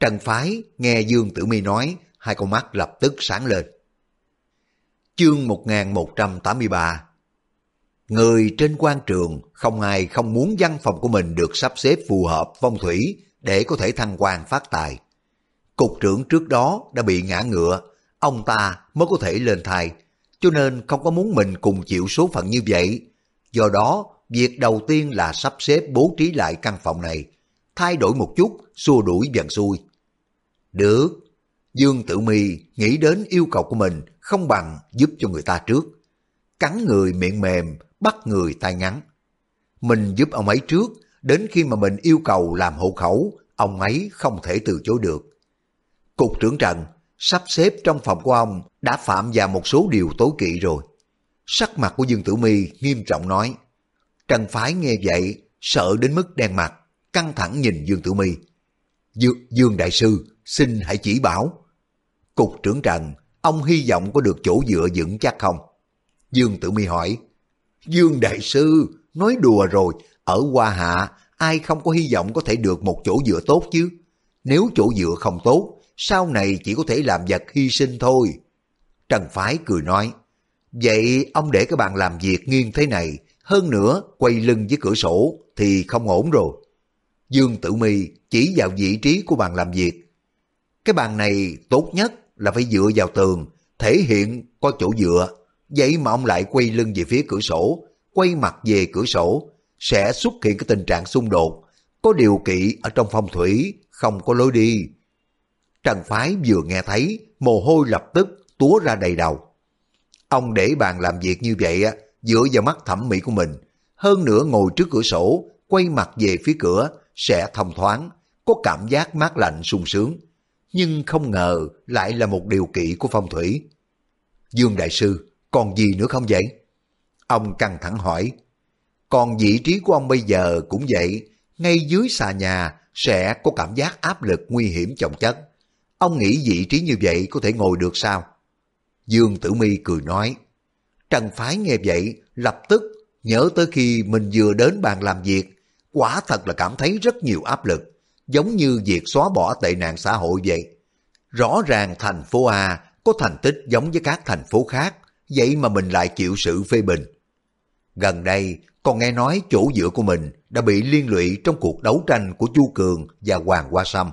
Trần Phái nghe Dương Tử Mi nói, hai con mắt lập tức sáng lên. Chương 1183 Người trên quan trường không ai không muốn văn phòng của mình được sắp xếp phù hợp phong thủy để có thể thăng quan phát tài. Cục trưởng trước đó đã bị ngã ngựa, ông ta mới có thể lên thai, cho nên không có muốn mình cùng chịu số phận như vậy. Do đó, việc đầu tiên là sắp xếp bố trí lại căn phòng này, thay đổi một chút, xua đuổi dần xuôi. Được, Dương Tử Mi nghĩ đến yêu cầu của mình không bằng giúp cho người ta trước. Cắn người miệng mềm, bắt người tay ngắn. Mình giúp ông ấy trước, đến khi mà mình yêu cầu làm hộ khẩu, ông ấy không thể từ chối được. Cục trưởng Trần, sắp xếp trong phòng của ông đã phạm vào một số điều tối kỵ rồi. Sắc mặt của Dương Tử Mi nghiêm trọng nói, Trần Phái nghe vậy, sợ đến mức đen mặt, căng thẳng nhìn Dương Tử Mi. Dương, Dương Đại Sư, xin hãy chỉ bảo. Cục trưởng Trần, ông hy vọng có được chỗ dựa vững chắc không? Dương Tử Mi hỏi. Dương Đại Sư, nói đùa rồi, ở Hoa Hạ, ai không có hy vọng có thể được một chỗ dựa tốt chứ? Nếu chỗ dựa không tốt, sau này chỉ có thể làm vật hy sinh thôi. Trần Phái cười nói, vậy ông để các bạn làm việc nghiêng thế này, hơn nữa quay lưng với cửa sổ thì không ổn rồi. Dương Tử Mi chỉ vào vị trí của bàn làm việc. Cái bàn này tốt nhất là phải dựa vào tường, thể hiện có chỗ dựa. Vậy mà ông lại quay lưng về phía cửa sổ, quay mặt về cửa sổ, sẽ xuất hiện cái tình trạng xung đột. Có điều kỵ ở trong phong thủy, không có lối đi. Trần Phái vừa nghe thấy, mồ hôi lập tức túa ra đầy đầu. Ông để bàn làm việc như vậy á, dựa vào mắt thẩm mỹ của mình, hơn nữa ngồi trước cửa sổ, quay mặt về phía cửa, sẽ thông thoáng, có cảm giác mát lạnh sung sướng. Nhưng không ngờ lại là một điều kỵ của phong thủy. Dương Đại Sư, còn gì nữa không vậy? Ông căng thẳng hỏi. Còn vị trí của ông bây giờ cũng vậy, ngay dưới xà nhà sẽ có cảm giác áp lực nguy hiểm chồng chất. Ông nghĩ vị trí như vậy có thể ngồi được sao? Dương Tử Mi cười nói. Trần Phái nghe vậy, lập tức nhớ tới khi mình vừa đến bàn làm việc, quả thật là cảm thấy rất nhiều áp lực, giống như việc xóa bỏ tệ nạn xã hội vậy. Rõ ràng thành phố A có thành tích giống với các thành phố khác, vậy mà mình lại chịu sự phê bình. Gần đây, còn nghe nói chỗ dựa của mình đã bị liên lụy trong cuộc đấu tranh của Chu Cường và Hoàng Hoa Sâm.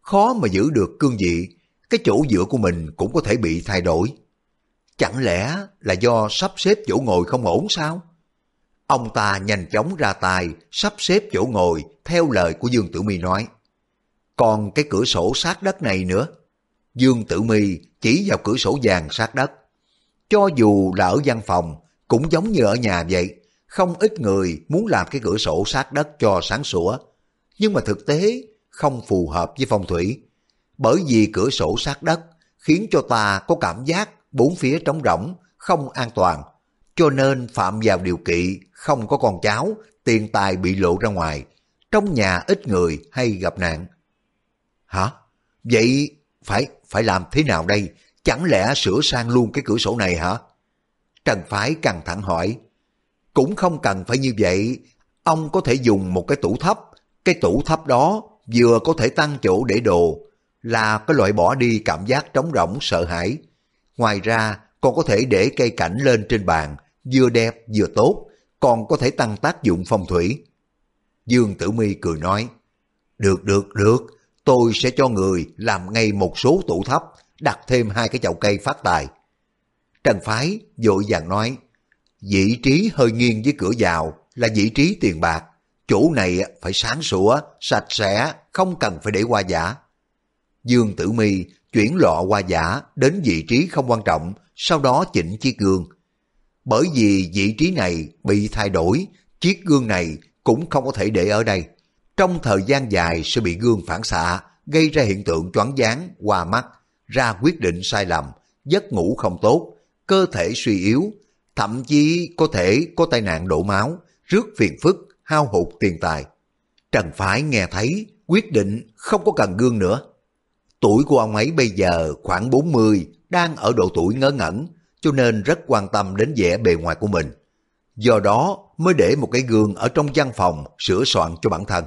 Khó mà giữ được cương vị, cái chỗ dựa của mình cũng có thể bị thay đổi. Chẳng lẽ là do sắp xếp chỗ ngồi không ổn sao? Ông ta nhanh chóng ra tay, sắp xếp chỗ ngồi theo lời của Dương Tử Mi nói. Còn cái cửa sổ sát đất này nữa. Dương Tử Mi chỉ vào cửa sổ vàng sát đất. Cho dù là ở văn phòng, cũng giống như ở nhà vậy. Không ít người muốn làm cái cửa sổ sát đất cho sáng sủa. Nhưng mà thực tế không phù hợp với phong thủy. Bởi vì cửa sổ sát đất khiến cho ta có cảm giác bốn phía trống rỗng, không an toàn. Cho nên phạm vào điều kỵ, không có con cháu, tiền tài bị lộ ra ngoài. Trong nhà ít người hay gặp nạn. Hả? Vậy phải phải làm thế nào đây? Chẳng lẽ sửa sang luôn cái cửa sổ này hả? Trần Phái căng thẳng hỏi. Cũng không cần phải như vậy. Ông có thể dùng một cái tủ thấp. Cái tủ thấp đó vừa có thể tăng chỗ để đồ, là có loại bỏ đi cảm giác trống rỗng sợ hãi. Ngoài ra, còn có thể để cây cảnh lên trên bàn, vừa đẹp vừa tốt, còn có thể tăng tác dụng phong thủy. Dương Tử Mi cười nói, được được được, tôi sẽ cho người làm ngay một số tủ thấp, đặt thêm hai cái chậu cây phát tài. Trần Phái vội vàng nói, vị trí hơi nghiêng với cửa vào là vị trí tiền bạc, chỗ này phải sáng sủa, sạch sẽ, không cần phải để qua giả. Dương Tử Mi chuyển lọ qua giả đến vị trí không quan trọng, sau đó chỉnh chiếc gương. Bởi vì vị trí này bị thay đổi, chiếc gương này cũng không có thể để ở đây. Trong thời gian dài sẽ bị gương phản xạ, gây ra hiện tượng choáng váng, qua mắt, ra quyết định sai lầm, giấc ngủ không tốt, cơ thể suy yếu, thậm chí có thể có tai nạn đổ máu, rước phiền phức, hao hụt tiền tài. Trần Phái nghe thấy, quyết định không có cần gương nữa. Tuổi của ông ấy bây giờ khoảng 40, đang ở độ tuổi ngớ ngẩn, cho nên rất quan tâm đến vẻ bề ngoài của mình. Do đó mới để một cái gương ở trong văn phòng sửa soạn cho bản thân.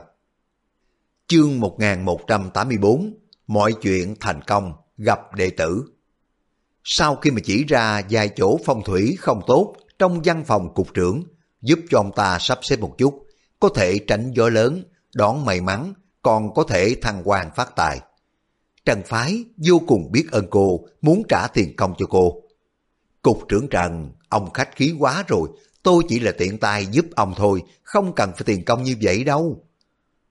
Chương 1184 Mọi chuyện thành công, gặp đệ tử Sau khi mà chỉ ra vài chỗ phong thủy không tốt trong văn phòng cục trưởng, giúp cho ông ta sắp xếp một chút, có thể tránh gió lớn, đón may mắn, còn có thể thăng quan phát tài. Trần Phái vô cùng biết ơn cô, muốn trả tiền công cho cô. Cục trưởng Trần, ông khách khí quá rồi, tôi chỉ là tiện tay giúp ông thôi, không cần phải tiền công như vậy đâu.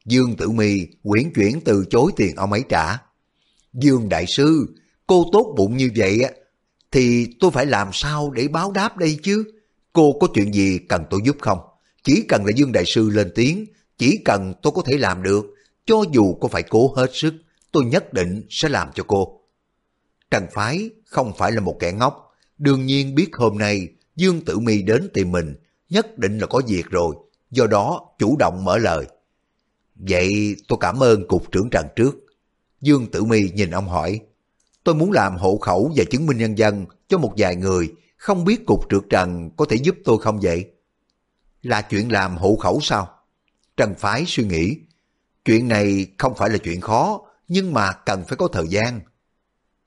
Dương Tử Mi quyển chuyển từ chối tiền ông ấy trả. Dương Đại Sư, cô tốt bụng như vậy á, thì tôi phải làm sao để báo đáp đây chứ? Cô có chuyện gì cần tôi giúp không? Chỉ cần là Dương Đại Sư lên tiếng, chỉ cần tôi có thể làm được, cho dù có phải cố hết sức, tôi nhất định sẽ làm cho cô. Trần Phái không phải là một kẻ ngốc, đương nhiên biết hôm nay Dương Tử Mi đến tìm mình, nhất định là có việc rồi, do đó chủ động mở lời. Vậy tôi cảm ơn cục trưởng Trần trước. Dương Tử Mi nhìn ông hỏi, tôi muốn làm hộ khẩu và chứng minh nhân dân cho một vài người, không biết cục trưởng Trần có thể giúp tôi không vậy? Là chuyện làm hộ khẩu sao? Trần Phái suy nghĩ, chuyện này không phải là chuyện khó, nhưng mà cần phải có thời gian.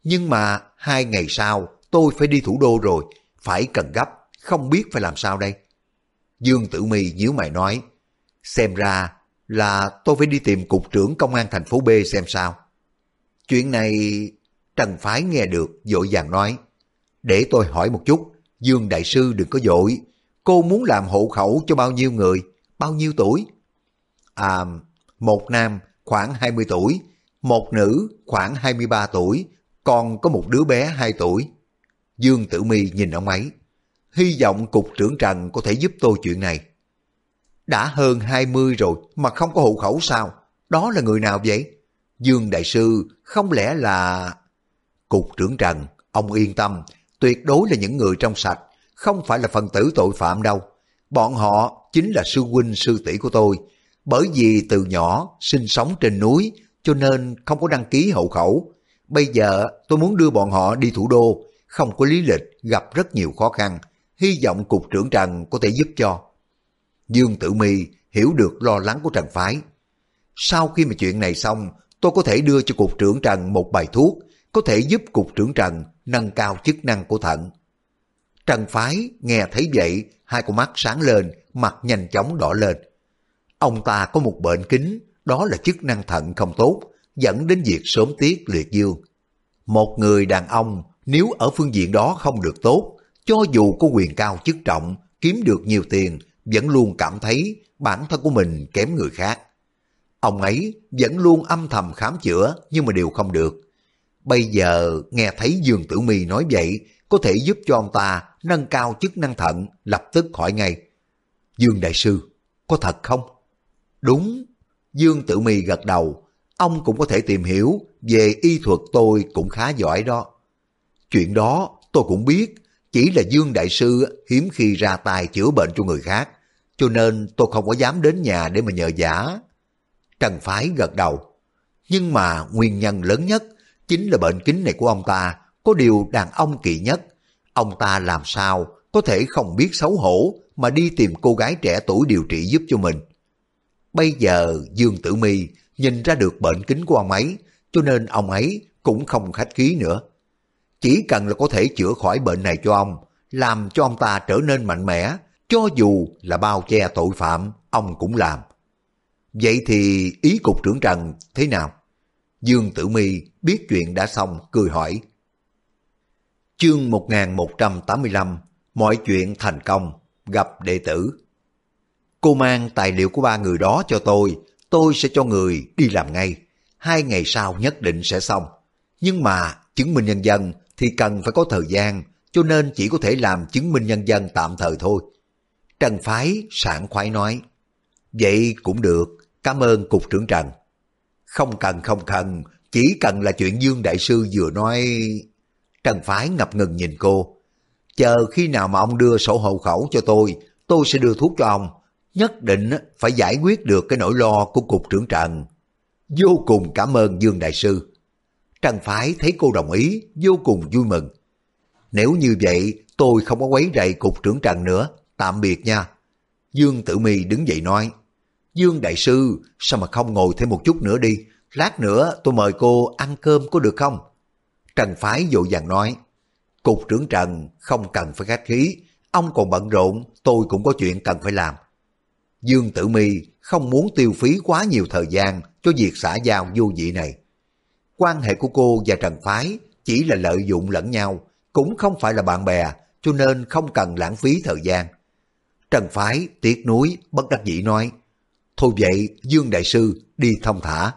Nhưng mà hai ngày sau tôi phải đi thủ đô rồi, phải cần gấp, không biết phải làm sao đây. Dương Tử Mi nhíu mày nói, xem ra là tôi phải đi tìm cục trưởng công an thành phố B xem sao. Chuyện này Trần Phái nghe được, dội vàng nói, để tôi hỏi một chút, Dương Đại Sư đừng có dội, cô muốn làm hộ khẩu cho bao nhiêu người, bao nhiêu tuổi? À, một nam khoảng 20 tuổi, một nữ khoảng 23 tuổi, còn có một đứa bé 2 tuổi. Dương Tử Mi nhìn ông ấy, hy vọng cục trưởng Trần có thể giúp tôi chuyện này. Đã hơn 20 rồi mà không có hộ khẩu sao? Đó là người nào vậy? Dương Đại Sư, không lẽ là... Cục trưởng Trần, ông yên tâm, tuyệt đối là những người trong sạch, không phải là phần tử tội phạm đâu. Bọn họ chính là sư huynh sư tỷ của tôi, bởi vì từ nhỏ sinh sống trên núi cho nên không có đăng ký hộ khẩu. Bây giờ tôi muốn đưa bọn họ đi thủ đô, không có lý lịch, gặp rất nhiều khó khăn, hy vọng cục trưởng Trần có thể giúp cho. Dương Tử Mi hiểu được lo lắng của Trần Phái. Sau khi mà chuyện này xong, tôi có thể đưa cho cục trưởng Trần một bài thuốc, có thể giúp cục trưởng Trần nâng cao chức năng của thận. Trần Phái nghe thấy vậy, hai con mắt sáng lên, mặt nhanh chóng đỏ lên. Ông ta có một bệnh kính, đó là chức năng thận không tốt, dẫn đến việc sớm tiết liệt dương. Một người đàn ông nếu ở phương diện đó không được tốt, cho dù có quyền cao chức trọng, kiếm được nhiều tiền, vẫn luôn cảm thấy bản thân của mình kém người khác. Ông ấy vẫn luôn âm thầm khám chữa nhưng mà đều không được. Bây giờ nghe thấy Dương Tử Mi nói vậy, có thể giúp cho ông ta nâng cao chức năng thận, lập tức hỏi ngay. Dương Đại Sư, có thật không? Đúng, Dương Tử Mi gật đầu, ông cũng có thể tìm hiểu về y thuật tôi cũng khá giỏi đó. Chuyện đó tôi cũng biết, chỉ là Dương Đại Sư hiếm khi ra tay chữa bệnh cho người khác, cho nên tôi không có dám đến nhà để mà nhờ giả. Trần Phái gật đầu. Nhưng mà nguyên nhân lớn nhất chính là bệnh kính này của ông ta có điều đàn ông kỳ nhất. Ông ta làm sao có thể không biết xấu hổ mà đi tìm cô gái trẻ tuổi điều trị giúp cho mình. Bây giờ Dương Tử Mi nhìn ra được bệnh kính của ông ấy, cho nên ông ấy cũng không khách khí nữa. Chỉ cần là có thể chữa khỏi bệnh này cho ông, làm cho ông ta trở nên mạnh mẽ, cho dù là bao che tội phạm, ông cũng làm. Vậy thì ý cục trưởng Trần thế nào? Dương Tử Mi biết chuyện đã xong, cười hỏi. Chương 1185 Mọi chuyện thành công, gặp đệ tử. Cô mang tài liệu của ba người đó cho tôi, tôi sẽ cho người đi làm ngay. Hai ngày sau nhất định sẽ xong. Nhưng mà chứng minh nhân dân thì cần phải có thời gian, cho nên chỉ có thể làm chứng minh nhân dân tạm thời thôi. Trần Phái sảng khoái nói, vậy cũng được, cảm ơn Cục trưởng Trần. Không cần không cần, chỉ cần là chuyện Dương Đại Sư vừa nói... Trần Phái ngập ngừng nhìn cô. Chờ khi nào mà ông đưa sổ hộ khẩu cho tôi, tôi sẽ đưa thuốc cho ông. Nhất định phải giải quyết được cái nỗi lo của Cục trưởng Trần. Vô cùng cảm ơn Dương Đại Sư. Trần Phái thấy cô đồng ý, vô cùng vui mừng. Nếu như vậy, tôi không có quấy rầy cục trưởng Trần nữa, tạm biệt nha. Dương Tử Mi đứng dậy nói, Dương Đại Sư, sao mà không ngồi thêm một chút nữa đi, lát nữa tôi mời cô ăn cơm có được không? Trần Phái dội vàng nói, Cục trưởng Trần không cần phải khách khí, ông còn bận rộn, tôi cũng có chuyện cần phải làm. Dương Tử Mi không muốn tiêu phí quá nhiều thời gian cho việc xã giao vô vị này. Quan hệ của cô và Trần Phái chỉ là lợi dụng lẫn nhau, cũng không phải là bạn bè, cho nên không cần lãng phí thời gian. Trần Phái tiếc núi bất đắc dĩ nói, Thôi vậy Dương Đại Sư đi thông thả.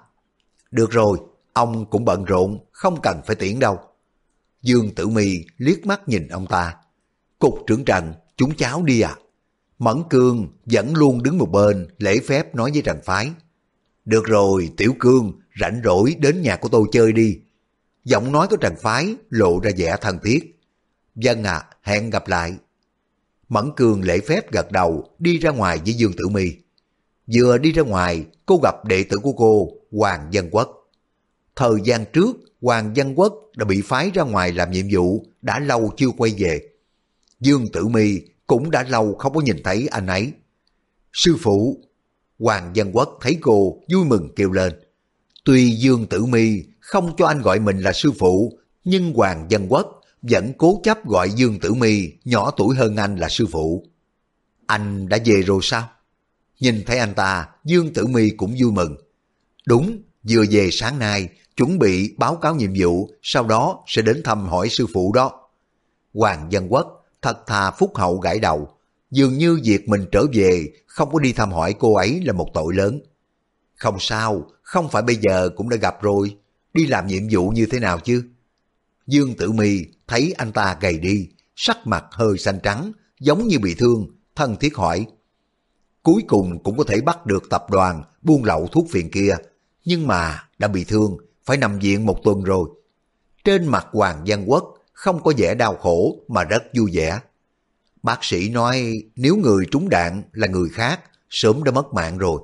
Được rồi, ông cũng bận rộn, không cần phải tiễn đâu. Dương Tử Mi liếc mắt nhìn ông ta. Cục trưởng Trần, chúng cháu đi à? Mẫn Cương vẫn luôn đứng một bên, lễ phép nói với Trần Phái. Được rồi, Tiểu Cương, rảnh rỗi đến nhà của tôi chơi đi. Giọng nói của Trần Phái lộ ra vẻ thân thiết. Vâng Dân à, hẹn gặp lại. Mẫn Cường lễ phép gật đầu đi ra ngoài với Dương Tử Mi. Vừa đi ra ngoài, cô gặp đệ tử của cô, Hoàng Dân Quốc. Thời gian trước, Hoàng Dân Quốc đã bị phái ra ngoài làm nhiệm vụ, đã lâu chưa quay về. Dương Tử Mi cũng đã lâu không có nhìn thấy anh ấy. Sư phụ, Hoàng Dân Quốc thấy cô vui mừng kêu lên. Tuy Dương Tử Mi không cho anh gọi mình là sư phụ, nhưng Hoàng Dân Quốc vẫn cố chấp gọi Dương Tử Mi nhỏ tuổi hơn anh là sư phụ. Anh đã về rồi sao? Nhìn thấy anh ta, Dương Tử Mi cũng vui mừng. Đúng, vừa về sáng nay, chuẩn bị báo cáo nhiệm vụ, sau đó sẽ đến thăm hỏi sư phụ đó. Hoàng Dân Quốc thật thà phúc hậu gãi đầu, dường như việc mình trở về không có đi thăm hỏi cô ấy là một tội lớn. Không sao, không phải bây giờ cũng đã gặp rồi, đi làm nhiệm vụ như thế nào chứ? Dương Tử Mi thấy anh ta gầy đi, sắc mặt hơi xanh trắng, giống như bị thương, thân thiết hỏi. Cuối cùng cũng có thể bắt được tập đoàn buôn lậu thuốc phiện kia, nhưng mà đã bị thương, phải nằm viện một tuần rồi. Trên mặt Hoàng Văn Quốc không có vẻ đau khổ mà rất vui vẻ. Bác sĩ nói nếu người trúng đạn là người khác, sớm đã mất mạng rồi.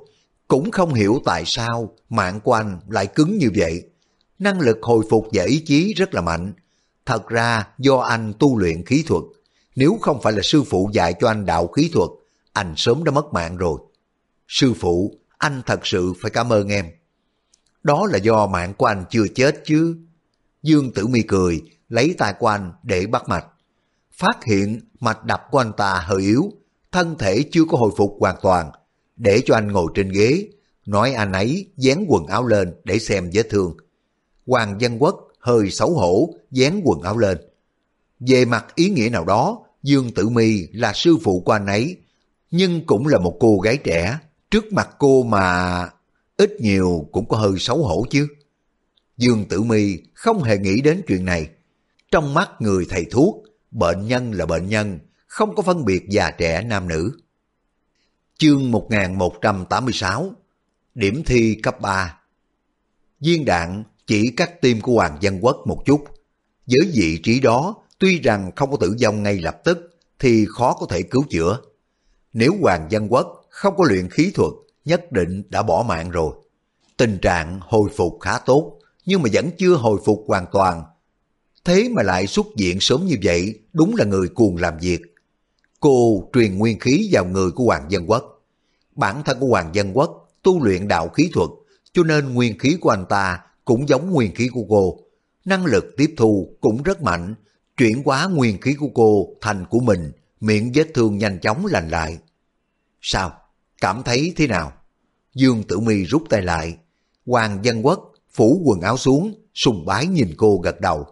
Cũng không hiểu tại sao mạng của anh lại cứng như vậy. Năng lực hồi phục và ý chí rất là mạnh. Thật ra do anh tu luyện khí thuật. Nếu không phải là sư phụ dạy cho anh đạo khí thuật, anh sớm đã mất mạng rồi. Sư phụ, anh thật sự phải cảm ơn em. Đó là do mạng của anh chưa chết chứ. Dương Tử Mi cười, lấy tay của anh để bắt mạch. Phát hiện mạch đập của anh ta hơi yếu, thân thể chưa có hồi phục hoàn toàn. Để cho anh ngồi trên ghế, nói anh ấy dán quần áo lên để xem vết thương. Hoàng Văn Quốc hơi xấu hổ, dán quần áo lên. Về mặt ý nghĩa nào đó, Dương Tử Mi là sư phụ của anh ấy, nhưng cũng là một cô gái trẻ. Trước mặt cô mà ít nhiều cũng có hơi xấu hổ chứ. Dương Tử Mi không hề nghĩ đến chuyện này. Trong mắt người thầy thuốc, bệnh nhân là bệnh nhân, không có phân biệt già trẻ nam nữ. Chương 1186 Điểm thi cấp 3 Viên đạn chỉ cắt tim của Hoàng Dân Quốc một chút. Với vị trí đó, tuy rằng không có tử vong ngay lập tức, thì khó có thể cứu chữa. Nếu Hoàng Dân Quốc không có luyện khí thuật, nhất định đã bỏ mạng rồi. Tình trạng hồi phục khá tốt, nhưng mà vẫn chưa hồi phục hoàn toàn. Thế mà lại xuất diện sớm như vậy, đúng là người cuồng làm việc. Cô truyền nguyên khí vào người của Hoàng Dân Quốc. Bản thân của Hoàng Dân Quốc tu luyện đạo khí thuật, cho nên nguyên khí của anh ta cũng giống nguyên khí của cô. Năng lực tiếp thu cũng rất mạnh, chuyển hóa nguyên khí của cô thành của mình, miệng vết thương nhanh chóng lành lại. Sao? Cảm thấy thế nào? Dương Tử Mi rút tay lại. Hoàng Dân Quốc phủ quần áo xuống, sùng bái nhìn cô gật đầu.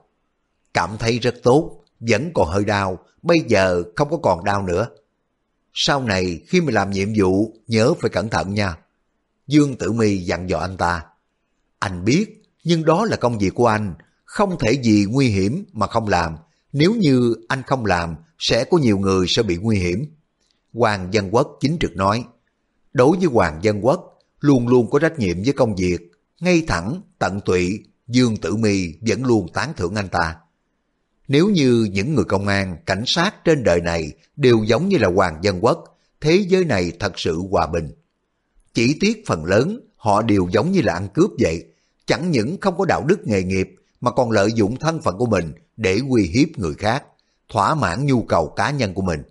Cảm thấy rất tốt, vẫn còn hơi đau, bây giờ không có còn đau nữa. Sau này khi mà làm nhiệm vụ nhớ phải cẩn thận nha. Dương Tử Mi dặn dò anh ta. Anh biết, nhưng đó là công việc của anh, không thể gì nguy hiểm mà không làm. Nếu như anh không làm, sẽ có nhiều người sẽ bị nguy hiểm. Hoàng Dân Quốc chính trực nói, đối với Hoàng Dân Quốc, luôn luôn có trách nhiệm với công việc, ngay thẳng, tận tụy, Dương Tử Mi vẫn luôn tán thưởng anh ta. Nếu như những người công an, cảnh sát trên đời này đều giống như là Hoàng Dân Quốc, thế giới này thật sự hòa bình. Chỉ tiếc phần lớn họ đều giống như là ăn cướp vậy, chẳng những không có đạo đức nghề nghiệp mà còn lợi dụng thân phận của mình để uy hiếp người khác, thỏa mãn nhu cầu cá nhân của mình.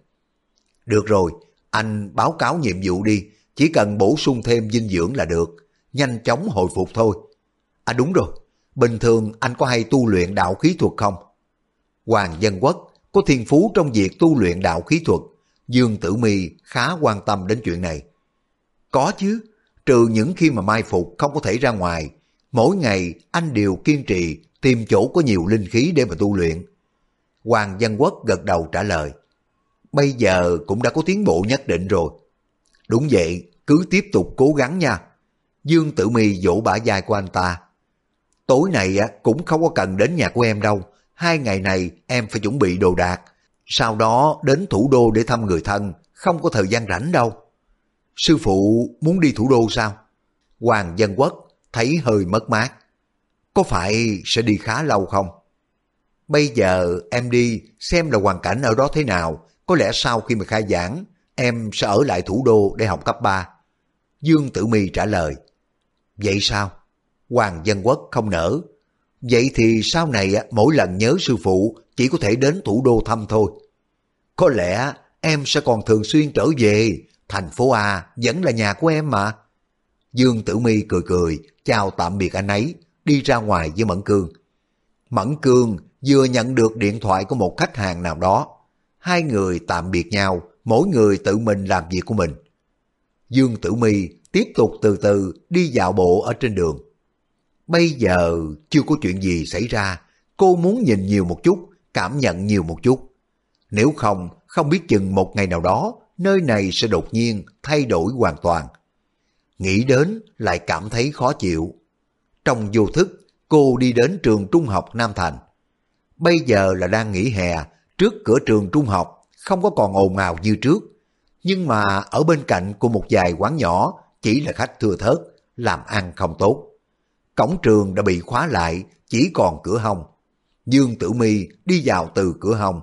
Được rồi, anh báo cáo nhiệm vụ đi, chỉ cần bổ sung thêm dinh dưỡng là được, nhanh chóng hồi phục thôi. À đúng rồi, bình thường anh có hay tu luyện đạo khí thuật không? Hoàng Dân Quốc có thiên phú trong việc tu luyện đạo khí thuật, Dương Tử Mi khá quan tâm đến chuyện này. Có chứ, trừ những khi mà mai phục không có thể ra ngoài, mỗi ngày anh đều kiên trì tìm chỗ có nhiều linh khí để mà tu luyện. Hoàng Dân Quốc gật đầu trả lời. Bây giờ cũng đã có tiến bộ nhất định rồi. Đúng vậy, cứ tiếp tục cố gắng nha. Dương Tử Mi vỗ bả vai của anh ta. Tối này cũng không có cần đến nhà của em đâu. Hai ngày này em phải chuẩn bị đồ đạc. Sau đó đến thủ đô để thăm người thân, không có thời gian rảnh đâu. Sư phụ muốn đi thủ đô sao? Hoàng Dân Quốc thấy hơi mất mát. Có phải sẽ đi khá lâu không? Bây giờ em đi xem là hoàn cảnh ở đó thế nào, có lẽ sau khi mà khai giảng, em sẽ ở lại thủ đô để học cấp 3. Dương Tử Mi trả lời, Vậy sao? Hoàng Dân Quốc không nở. Vậy thì sau này mỗi lần nhớ sư phụ chỉ có thể đến thủ đô thăm thôi. Có lẽ em sẽ còn thường xuyên trở về, thành phố A vẫn là nhà của em mà. Dương Tử Mi cười cười, chào tạm biệt anh ấy, đi ra ngoài với Mẫn Cương. Mẫn Cương vừa nhận được điện thoại của một khách hàng nào đó. Hai người tạm biệt nhau, mỗi người tự mình làm việc của mình. Dương Tử Mi tiếp tục từ từ đi dạo bộ ở trên đường. Bây giờ chưa có chuyện gì xảy ra, cô muốn nhìn nhiều một chút, cảm nhận nhiều một chút. Nếu không, không biết chừng một ngày nào đó, nơi này sẽ đột nhiên thay đổi hoàn toàn. Nghĩ đến lại cảm thấy khó chịu. Trong vô thức, cô đi đến trường trung học Nam Thành. Bây giờ là đang nghỉ hè, trước cửa trường trung học, không có còn ồn ào như trước. Nhưng mà ở bên cạnh của một vài quán nhỏ chỉ là khách thưa thớt, làm ăn không tốt. Cổng trường đã bị khóa lại, chỉ còn cửa hông. Dương Tử Mi đi vào từ cửa hông.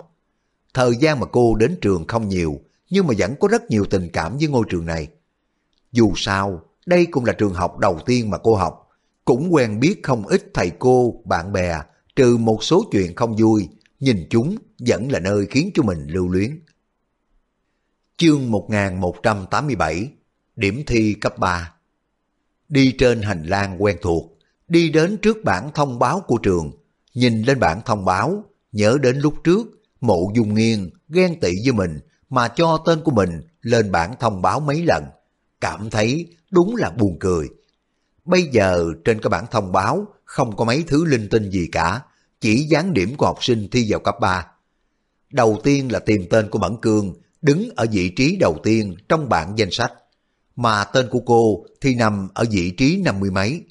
Thời gian mà cô đến trường không nhiều, nhưng mà vẫn có rất nhiều tình cảm với ngôi trường này. Dù sao, đây cũng là trường học đầu tiên mà cô học, cũng quen biết không ít thầy cô, bạn bè, trừ một số chuyện không vui, nhìn chúng vẫn là nơi khiến cho mình lưu luyến. Chương 1187 Điểm thi cấp 3 Đi trên hành lang quen thuộc, đi đến trước bản thông báo của trường, nhìn lên bản thông báo, nhớ đến lúc trước, mộ dung nghiêng, ghen tị với mình, mà cho tên của mình lên bản thông báo mấy lần, cảm thấy đúng là buồn cười. Bây giờ trên cái bản thông báo không có mấy thứ linh tinh gì cả, chỉ dán điểm của học sinh thi vào cấp 3. Đầu tiên là tìm tên của Mẫn Cương, đứng ở vị trí đầu tiên trong bảng danh sách, mà tên của cô thì nằm ở vị trí năm mươi mấy.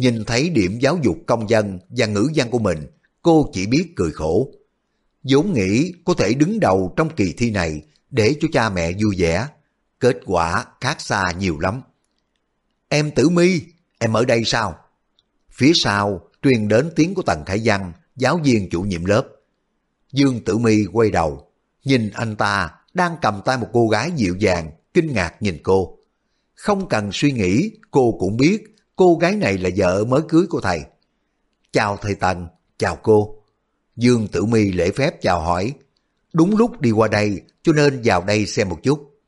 Nhìn thấy điểm giáo dục công dân và ngữ văn của mình, cô chỉ biết cười khổ. vốn nghĩ có thể đứng đầu trong kỳ thi này để cho cha mẹ vui vẻ. Kết quả khác xa nhiều lắm. Em Tử Mi, em ở đây sao? Phía sau truyền đến tiếng của Tần Khải Văn, giáo viên chủ nhiệm lớp. Dương Tử Mi quay đầu, nhìn anh ta đang cầm tay một cô gái dịu dàng, kinh ngạc nhìn cô. Không cần suy nghĩ, cô cũng biết cô gái này là vợ mới cưới của thầy. Chào thầy Tần, chào cô. Dương Tử Mi lễ phép chào hỏi. Đúng lúc đi qua đây cho nên vào đây xem một chút.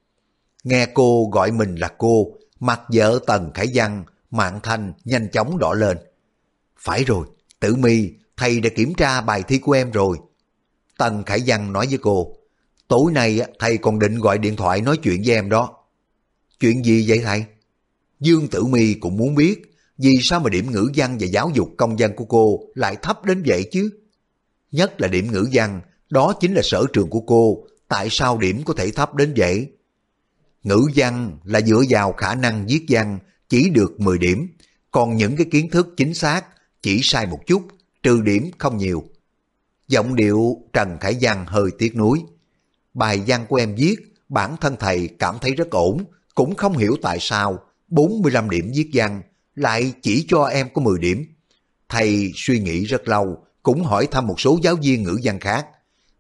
Nghe cô gọi mình là cô, mặt vợ Tần Khải Văn, mạng thanh nhanh chóng đỏ lên. Phải rồi, Tử Mi, thầy đã kiểm tra bài thi của em rồi. Tần Khải Văn nói với cô, tối nay thầy còn định gọi điện thoại nói chuyện với em đó. Chuyện gì vậy thầy? Dương Tử Mi cũng muốn biết vì sao mà điểm ngữ văn và giáo dục công dân của cô lại thấp đến vậy chứ? Nhất là điểm ngữ văn, đó chính là sở trường của cô, tại sao điểm có thể thấp đến vậy? Ngữ văn là dựa vào khả năng viết văn chỉ được 10 điểm, còn những cái kiến thức chính xác chỉ sai một chút, trừ điểm không nhiều. Giọng điệu Trần Khải Văn hơi tiếc nuối. Bài văn của em viết, bản thân thầy cảm thấy rất ổn, cũng không hiểu tại sao 45 điểm viết văn lại chỉ cho em có 10 điểm. Thầy suy nghĩ rất lâu, cũng hỏi thăm một số giáo viên ngữ văn khác.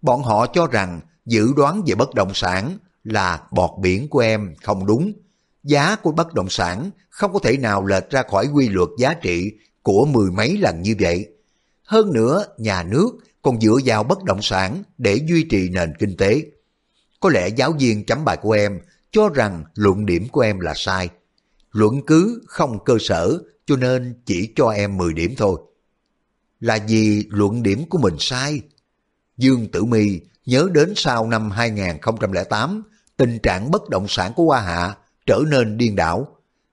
Bọn họ cho rằng dự đoán về bất động sản là bọt biển của em không đúng. Giá của bất động sản không có thể nào lệch ra khỏi quy luật giá trị của mười mấy lần như vậy. Hơn nữa, nhà nước còn dựa vào bất động sản để duy trì nền kinh tế. Có lẽ giáo viên chấm bài của em cho rằng luận điểm của em là sai. Luận cứ không cơ sở cho nên chỉ cho em 10 điểm thôi. Là vì luận điểm của mình sai. Dương Tử My nhớ đến sau năm 2008, tình trạng bất động sản của Hoa Hạ trở nên điên đảo.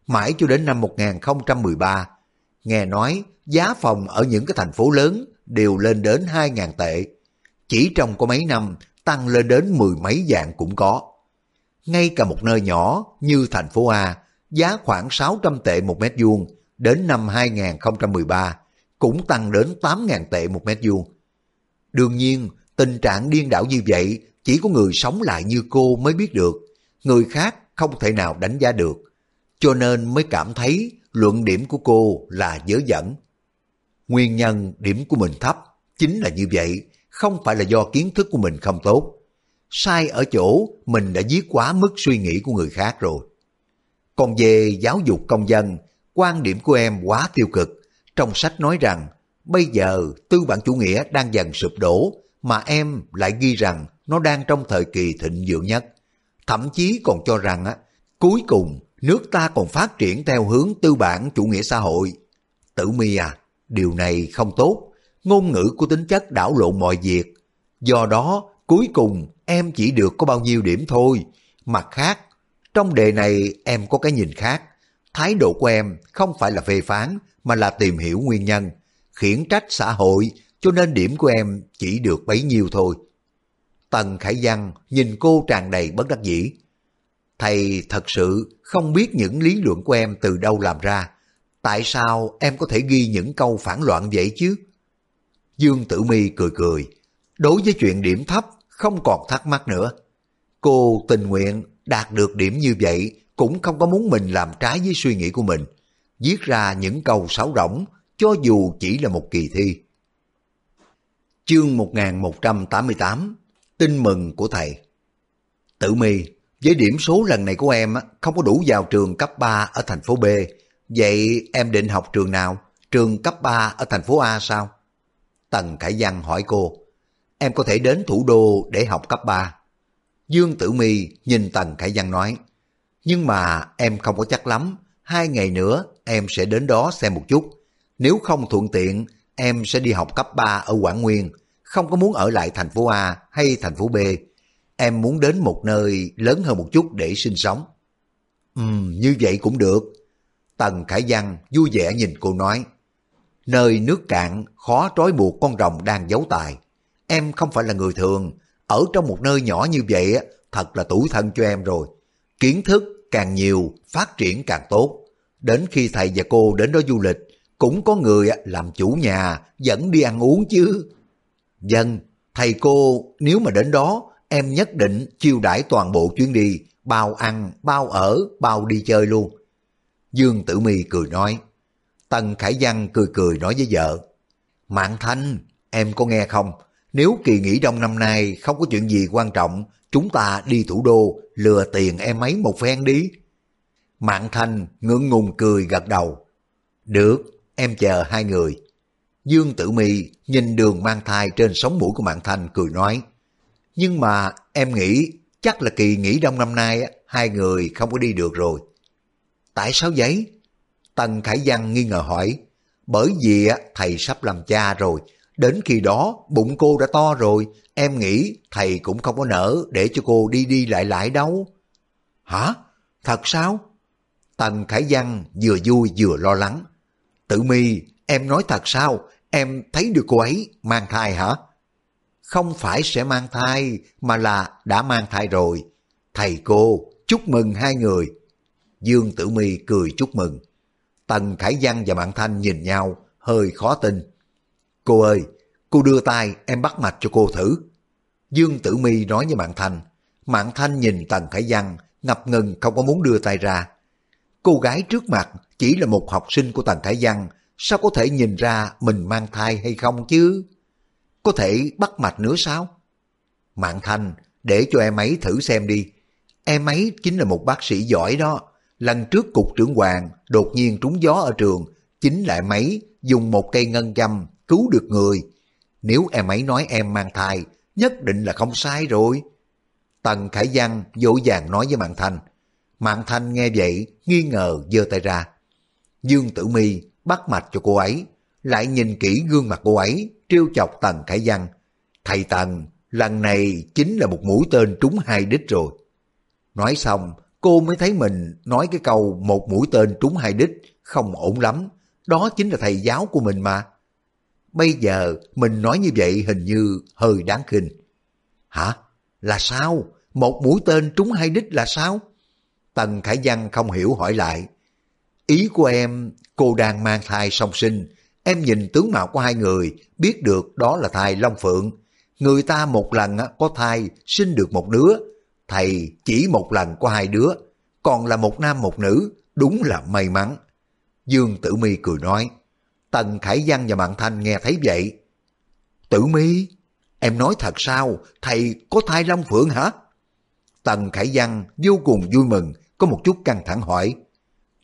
Mãi cho đến năm 2013, nghe nói giá phòng ở những cái thành phố lớn đều lên đến 2.000 tệ. Chỉ trong có mấy năm tăng lên đến mười mấy dạng cũng có. Ngay cả một nơi nhỏ như thành phố A, giá khoảng 600 tệ một mét vuông, đến năm 2013 cũng tăng đến 8.000 tệ một mét vuông. Đương nhiên, tình trạng điên đảo như vậy chỉ có người sống lại như cô mới biết được, người khác không thể nào đánh giá được. Cho nên mới cảm thấy luận điểm của cô là dớ dẫn. Nguyên nhân điểm của mình thấp chính là như vậy, không phải là do kiến thức của mình không tốt. sai ở chỗ mình đã giết quá mức suy nghĩ của người khác rồi. Còn về giáo dục công dân, quan điểm của em quá tiêu cực. Trong sách nói rằng, bây giờ tư bản chủ nghĩa đang dần sụp đổ, mà em lại ghi rằng nó đang trong thời kỳ thịnh vượng nhất. Thậm chí còn cho rằng á, cuối cùng nước ta còn phát triển theo hướng tư bản chủ nghĩa xã hội. Tử mi à, điều này không tốt. Ngôn ngữ của tính chất đảo lộn mọi việc. Do đó, cuối cùng em chỉ được có bao nhiêu điểm thôi. Mặt khác, trong đề này em có cái nhìn khác. Thái độ của em không phải là phê phán, mà là tìm hiểu nguyên nhân. Khiển trách xã hội, cho nên điểm của em chỉ được bấy nhiêu thôi. Tần Khải Văn nhìn cô tràn đầy bất đắc dĩ. Thầy thật sự không biết những lý luận của em từ đâu làm ra. Tại sao em có thể ghi những câu phản loạn vậy chứ? Dương Tử Mi cười cười. Đối với chuyện điểm thấp, không còn thắc mắc nữa. Cô tình nguyện đạt được điểm như vậy cũng không có muốn mình làm trái với suy nghĩ của mình. Viết ra những câu sáo rỗng cho dù chỉ là một kỳ thi. Chương 1188 Tin mừng của thầy Tử mi, với điểm số lần này của em không có đủ vào trường cấp 3 ở thành phố B. Vậy em định học trường nào? Trường cấp 3 ở thành phố A sao? Tần Khải Văn hỏi cô. Em có thể đến thủ đô để học cấp 3. Dương Tử Mi nhìn Tần Khải Văn nói. Nhưng mà em không có chắc lắm. Hai ngày nữa em sẽ đến đó xem một chút. Nếu không thuận tiện, em sẽ đi học cấp 3 ở Quảng Nguyên. Không có muốn ở lại thành phố A hay thành phố B em muốn đến một nơi lớn hơn một chút để sinh sống. Ừ, như vậy cũng được. Tần Khải Văn vui vẻ nhìn cô nói, nơi nước cạn khó trói buộc con rồng đang giấu tài. Em không phải là người thường, ở trong một nơi nhỏ như vậy thật là tủi thân cho em rồi. Kiến thức càng nhiều, phát triển càng tốt. Đến khi thầy và cô đến đó du lịch, cũng có người làm chủ nhà dẫn đi ăn uống chứ. Dân, thầy cô nếu mà đến đó em nhất định chiêu đãi toàn bộ chuyến đi, bao ăn, bao ở, bao đi chơi luôn. Dương Tử Mi cười nói. Tần Khải Văn cười cười nói với vợ. Mạng Thanh, em có nghe không? Nếu kỳ nghỉ đông năm nay không có chuyện gì quan trọng, chúng ta đi thủ đô lừa tiền em ấy một phen đi. Mạng Thanh ngượng ngùng cười gật đầu. Được, em chờ hai người. Dương Tử Mi nhìn đường mang thai trên sóng mũi của Mạng Thanh cười nói. Nhưng mà em nghĩ chắc là kỳ nghỉ đông năm nay hai người không có đi được rồi. Tại sao vậy? Tần Khải Văn nghi ngờ hỏi. Bởi vì thầy sắp làm cha rồi. Đến khi đó bụng cô đã to rồi. Em nghĩ thầy cũng không có nỡ để cho cô đi đi lại lại đâu. Hả? Thật sao? Tần Khải Văn vừa vui vừa lo lắng. Tự mi, em nói thật sao? Em thấy được cô ấy mang thai hả? không phải sẽ mang thai mà là đã mang thai rồi. Thầy cô, chúc mừng hai người. Dương Tử Mi cười chúc mừng. Tần Khải Văn và bạn Thanh nhìn nhau, hơi khó tin. Cô ơi, cô đưa tay em bắt mạch cho cô thử. Dương Tử Mi nói với Mạng Thanh. Mạng Thanh nhìn Tần Khải Văn, ngập ngừng không có muốn đưa tay ra. Cô gái trước mặt chỉ là một học sinh của Tần Khải Văn, sao có thể nhìn ra mình mang thai hay không chứ? có thể bắt mạch nữa sao? Mạng Thanh, để cho em ấy thử xem đi. Em ấy chính là một bác sĩ giỏi đó. Lần trước cục trưởng hoàng đột nhiên trúng gió ở trường, chính là em ấy dùng một cây ngân châm cứu được người. Nếu em ấy nói em mang thai, nhất định là không sai rồi. Tần Khải Văn dỗ dàng nói với Mạng Thanh. Mạng Thanh nghe vậy, nghi ngờ giơ tay ra. Dương Tử Mi bắt mạch cho cô ấy, lại nhìn kỹ gương mặt cô ấy, trêu chọc Tần Khải Văn. Thầy Tần, lần này chính là một mũi tên trúng hai đích rồi. Nói xong, cô mới thấy mình nói cái câu một mũi tên trúng hai đích không ổn lắm. Đó chính là thầy giáo của mình mà. Bây giờ mình nói như vậy hình như hơi đáng khinh. Hả? Là sao? Một mũi tên trúng hai đích là sao? Tần Khải Văn không hiểu hỏi lại. Ý của em, cô đang mang thai song sinh, Em nhìn tướng mạo của hai người, biết được đó là thai Long Phượng. Người ta một lần có thai, sinh được một đứa. Thầy chỉ một lần có hai đứa, còn là một nam một nữ, đúng là may mắn. Dương Tử Mi cười nói. Tần Khải Văn và Mạng Thanh nghe thấy vậy. Tử Mi, em nói thật sao, thầy có thai Long Phượng hả? Tần Khải Văn vô cùng vui mừng, có một chút căng thẳng hỏi.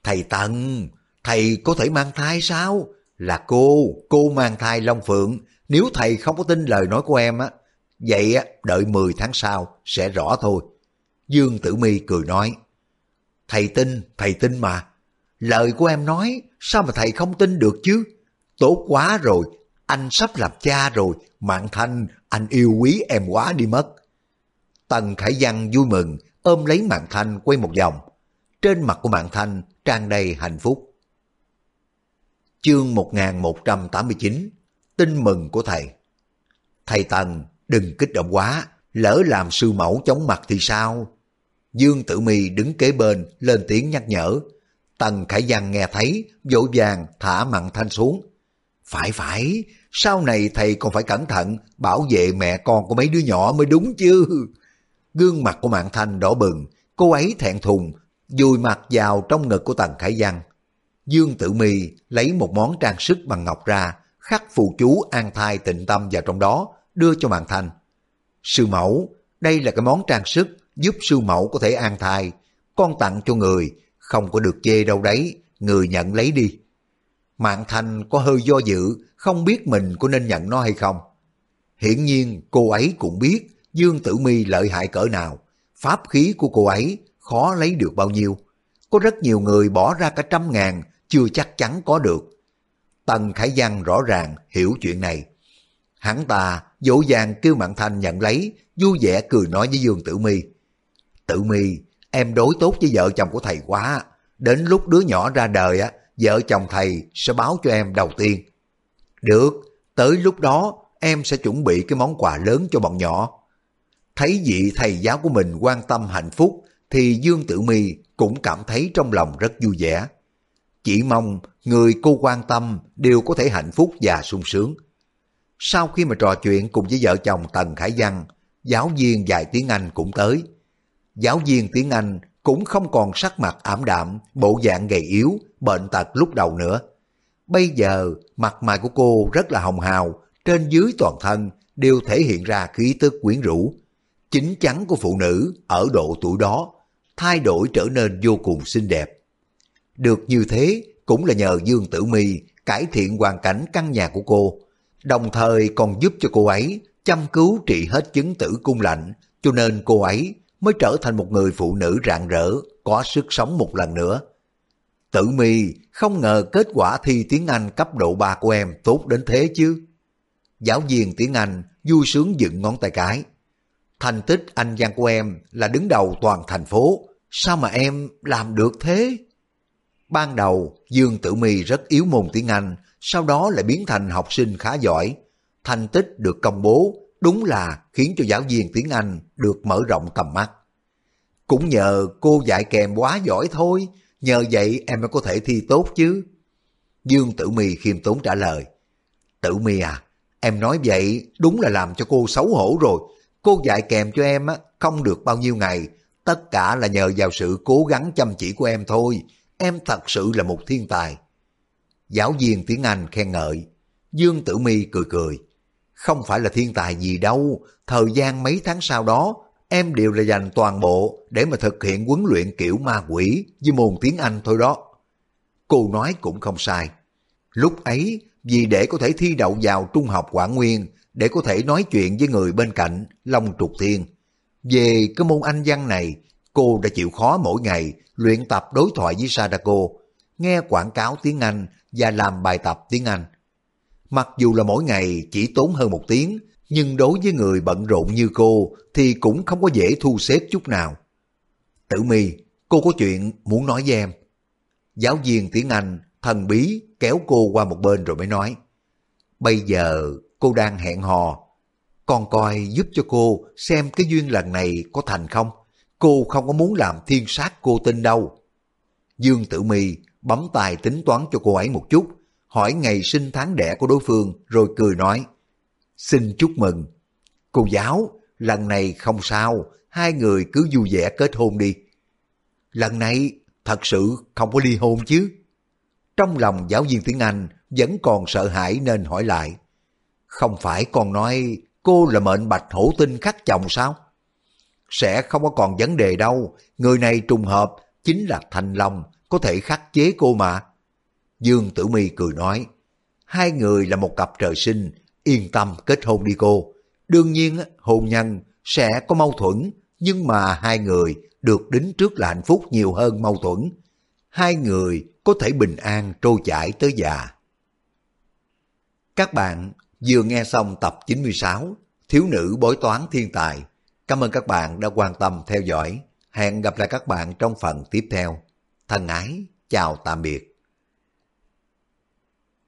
Thầy Tần, thầy có thể mang thai sao? Là cô, cô mang thai Long Phượng. Nếu thầy không có tin lời nói của em á, vậy á, đợi 10 tháng sau sẽ rõ thôi. Dương Tử Mi cười nói. Thầy tin, thầy tin mà. Lời của em nói, sao mà thầy không tin được chứ? Tốt quá rồi, anh sắp làm cha rồi, Mạng Thanh, anh yêu quý em quá đi mất. Tần Khải Văn vui mừng, ôm lấy Mạng Thanh quay một vòng. Trên mặt của Mạng Thanh tràn đầy hạnh phúc. Chương 1189 Tin mừng của thầy Thầy Tần, đừng kích động quá, lỡ làm sư mẫu chống mặt thì sao? Dương Tử Mi đứng kế bên, lên tiếng nhắc nhở. Tần Khải Văn nghe thấy, vội vàng thả Mạng Thanh xuống. Phải phải, sau này thầy còn phải cẩn thận, bảo vệ mẹ con của mấy đứa nhỏ mới đúng chứ. Gương mặt của Mạng Thanh đỏ bừng, cô ấy thẹn thùng, dùi mặt vào trong ngực của Tần Khải Văn. Dương Tử Mi lấy một món trang sức bằng ngọc ra, khắc phù chú an thai tịnh tâm vào trong đó, đưa cho Mạng Thanh. Sư mẫu, đây là cái món trang sức giúp sư mẫu có thể an thai. Con tặng cho người, không có được chê đâu đấy, người nhận lấy đi. Mạng Thanh có hơi do dự, không biết mình có nên nhận nó hay không. Hiển nhiên cô ấy cũng biết Dương Tử Mi lợi hại cỡ nào, pháp khí của cô ấy khó lấy được bao nhiêu. Có rất nhiều người bỏ ra cả trăm ngàn, chưa chắc chắn có được. Tần Khải Văn rõ ràng hiểu chuyện này. Hắn ta dỗ dàng kêu Mạng Thanh nhận lấy, vui vẻ cười nói với Dương Tử Mi. Tử Mi, em đối tốt với vợ chồng của thầy quá. Đến lúc đứa nhỏ ra đời á, vợ chồng thầy sẽ báo cho em đầu tiên. Được, tới lúc đó em sẽ chuẩn bị cái món quà lớn cho bọn nhỏ. Thấy vị thầy giáo của mình quan tâm hạnh phúc thì Dương Tử Mi cũng cảm thấy trong lòng rất vui vẻ. Chỉ mong người cô quan tâm đều có thể hạnh phúc và sung sướng. Sau khi mà trò chuyện cùng với vợ chồng Tần Khải Văn, giáo viên dạy tiếng Anh cũng tới. Giáo viên tiếng Anh cũng không còn sắc mặt ảm đạm, bộ dạng gầy yếu, bệnh tật lúc đầu nữa. Bây giờ, mặt mày của cô rất là hồng hào, trên dưới toàn thân đều thể hiện ra khí tức quyến rũ. Chính chắn của phụ nữ ở độ tuổi đó, thay đổi trở nên vô cùng xinh đẹp. Được như thế cũng là nhờ Dương Tử Mi cải thiện hoàn cảnh căn nhà của cô, đồng thời còn giúp cho cô ấy chăm cứu trị hết chứng tử cung lạnh, cho nên cô ấy mới trở thành một người phụ nữ rạng rỡ, có sức sống một lần nữa. Tử mi không ngờ kết quả thi tiếng Anh cấp độ 3 của em tốt đến thế chứ. Giáo viên tiếng Anh vui sướng dựng ngón tay cái. Thành tích anh văn của em là đứng đầu toàn thành phố, sao mà em làm được thế? Ban đầu, Dương Tử Mi rất yếu môn tiếng Anh, sau đó lại biến thành học sinh khá giỏi. Thành tích được công bố đúng là khiến cho giáo viên tiếng Anh được mở rộng tầm mắt. Cũng nhờ cô dạy kèm quá giỏi thôi, nhờ vậy em mới có thể thi tốt chứ. Dương Tử Mi khiêm tốn trả lời. Tử Mi à, em nói vậy đúng là làm cho cô xấu hổ rồi. Cô dạy kèm cho em á, không được bao nhiêu ngày, tất cả là nhờ vào sự cố gắng chăm chỉ của em thôi. Em thật sự là một thiên tài. Giáo viên tiếng Anh khen ngợi. Dương Tử Mi cười cười. Không phải là thiên tài gì đâu, thời gian mấy tháng sau đó, em đều là dành toàn bộ để mà thực hiện huấn luyện kiểu ma quỷ với môn tiếng Anh thôi đó. Cô nói cũng không sai. Lúc ấy, vì để có thể thi đậu vào trung học Quảng Nguyên, để có thể nói chuyện với người bên cạnh, Long Trục Thiên. Về cái môn Anh văn này, cô đã chịu khó mỗi ngày luyện tập đối thoại với Sadako, nghe quảng cáo tiếng Anh và làm bài tập tiếng Anh. Mặc dù là mỗi ngày chỉ tốn hơn một tiếng, nhưng đối với người bận rộn như cô thì cũng không có dễ thu xếp chút nào. Tử mi, cô có chuyện muốn nói với em. Giáo viên tiếng Anh thần bí kéo cô qua một bên rồi mới nói. Bây giờ cô đang hẹn hò. Con coi giúp cho cô xem cái duyên lần này có thành không. Cô không có muốn làm thiên sát cô tin đâu. Dương Tử Mi bấm tài tính toán cho cô ấy một chút, hỏi ngày sinh tháng đẻ của đối phương rồi cười nói. Xin chúc mừng. Cô giáo, lần này không sao, hai người cứ vui vẻ kết hôn đi. Lần này thật sự không có ly hôn chứ. Trong lòng giáo viên tiếng Anh vẫn còn sợ hãi nên hỏi lại. Không phải con nói cô là mệnh bạch hổ tinh khắc chồng sao? Sẽ không có còn vấn đề đâu, người này trùng hợp chính là Thanh Long, có thể khắc chế cô mà. Dương Tử Mi cười nói, hai người là một cặp trời sinh, yên tâm kết hôn đi cô. Đương nhiên hôn nhân sẽ có mâu thuẫn, nhưng mà hai người được đính trước là hạnh phúc nhiều hơn mâu thuẫn. Hai người có thể bình an trôi chảy tới già. Các bạn vừa nghe xong tập 96 Thiếu nữ bói toán thiên tài. Cảm ơn các bạn đã quan tâm theo dõi. Hẹn gặp lại các bạn trong phần tiếp theo. Thân ái, chào tạm biệt.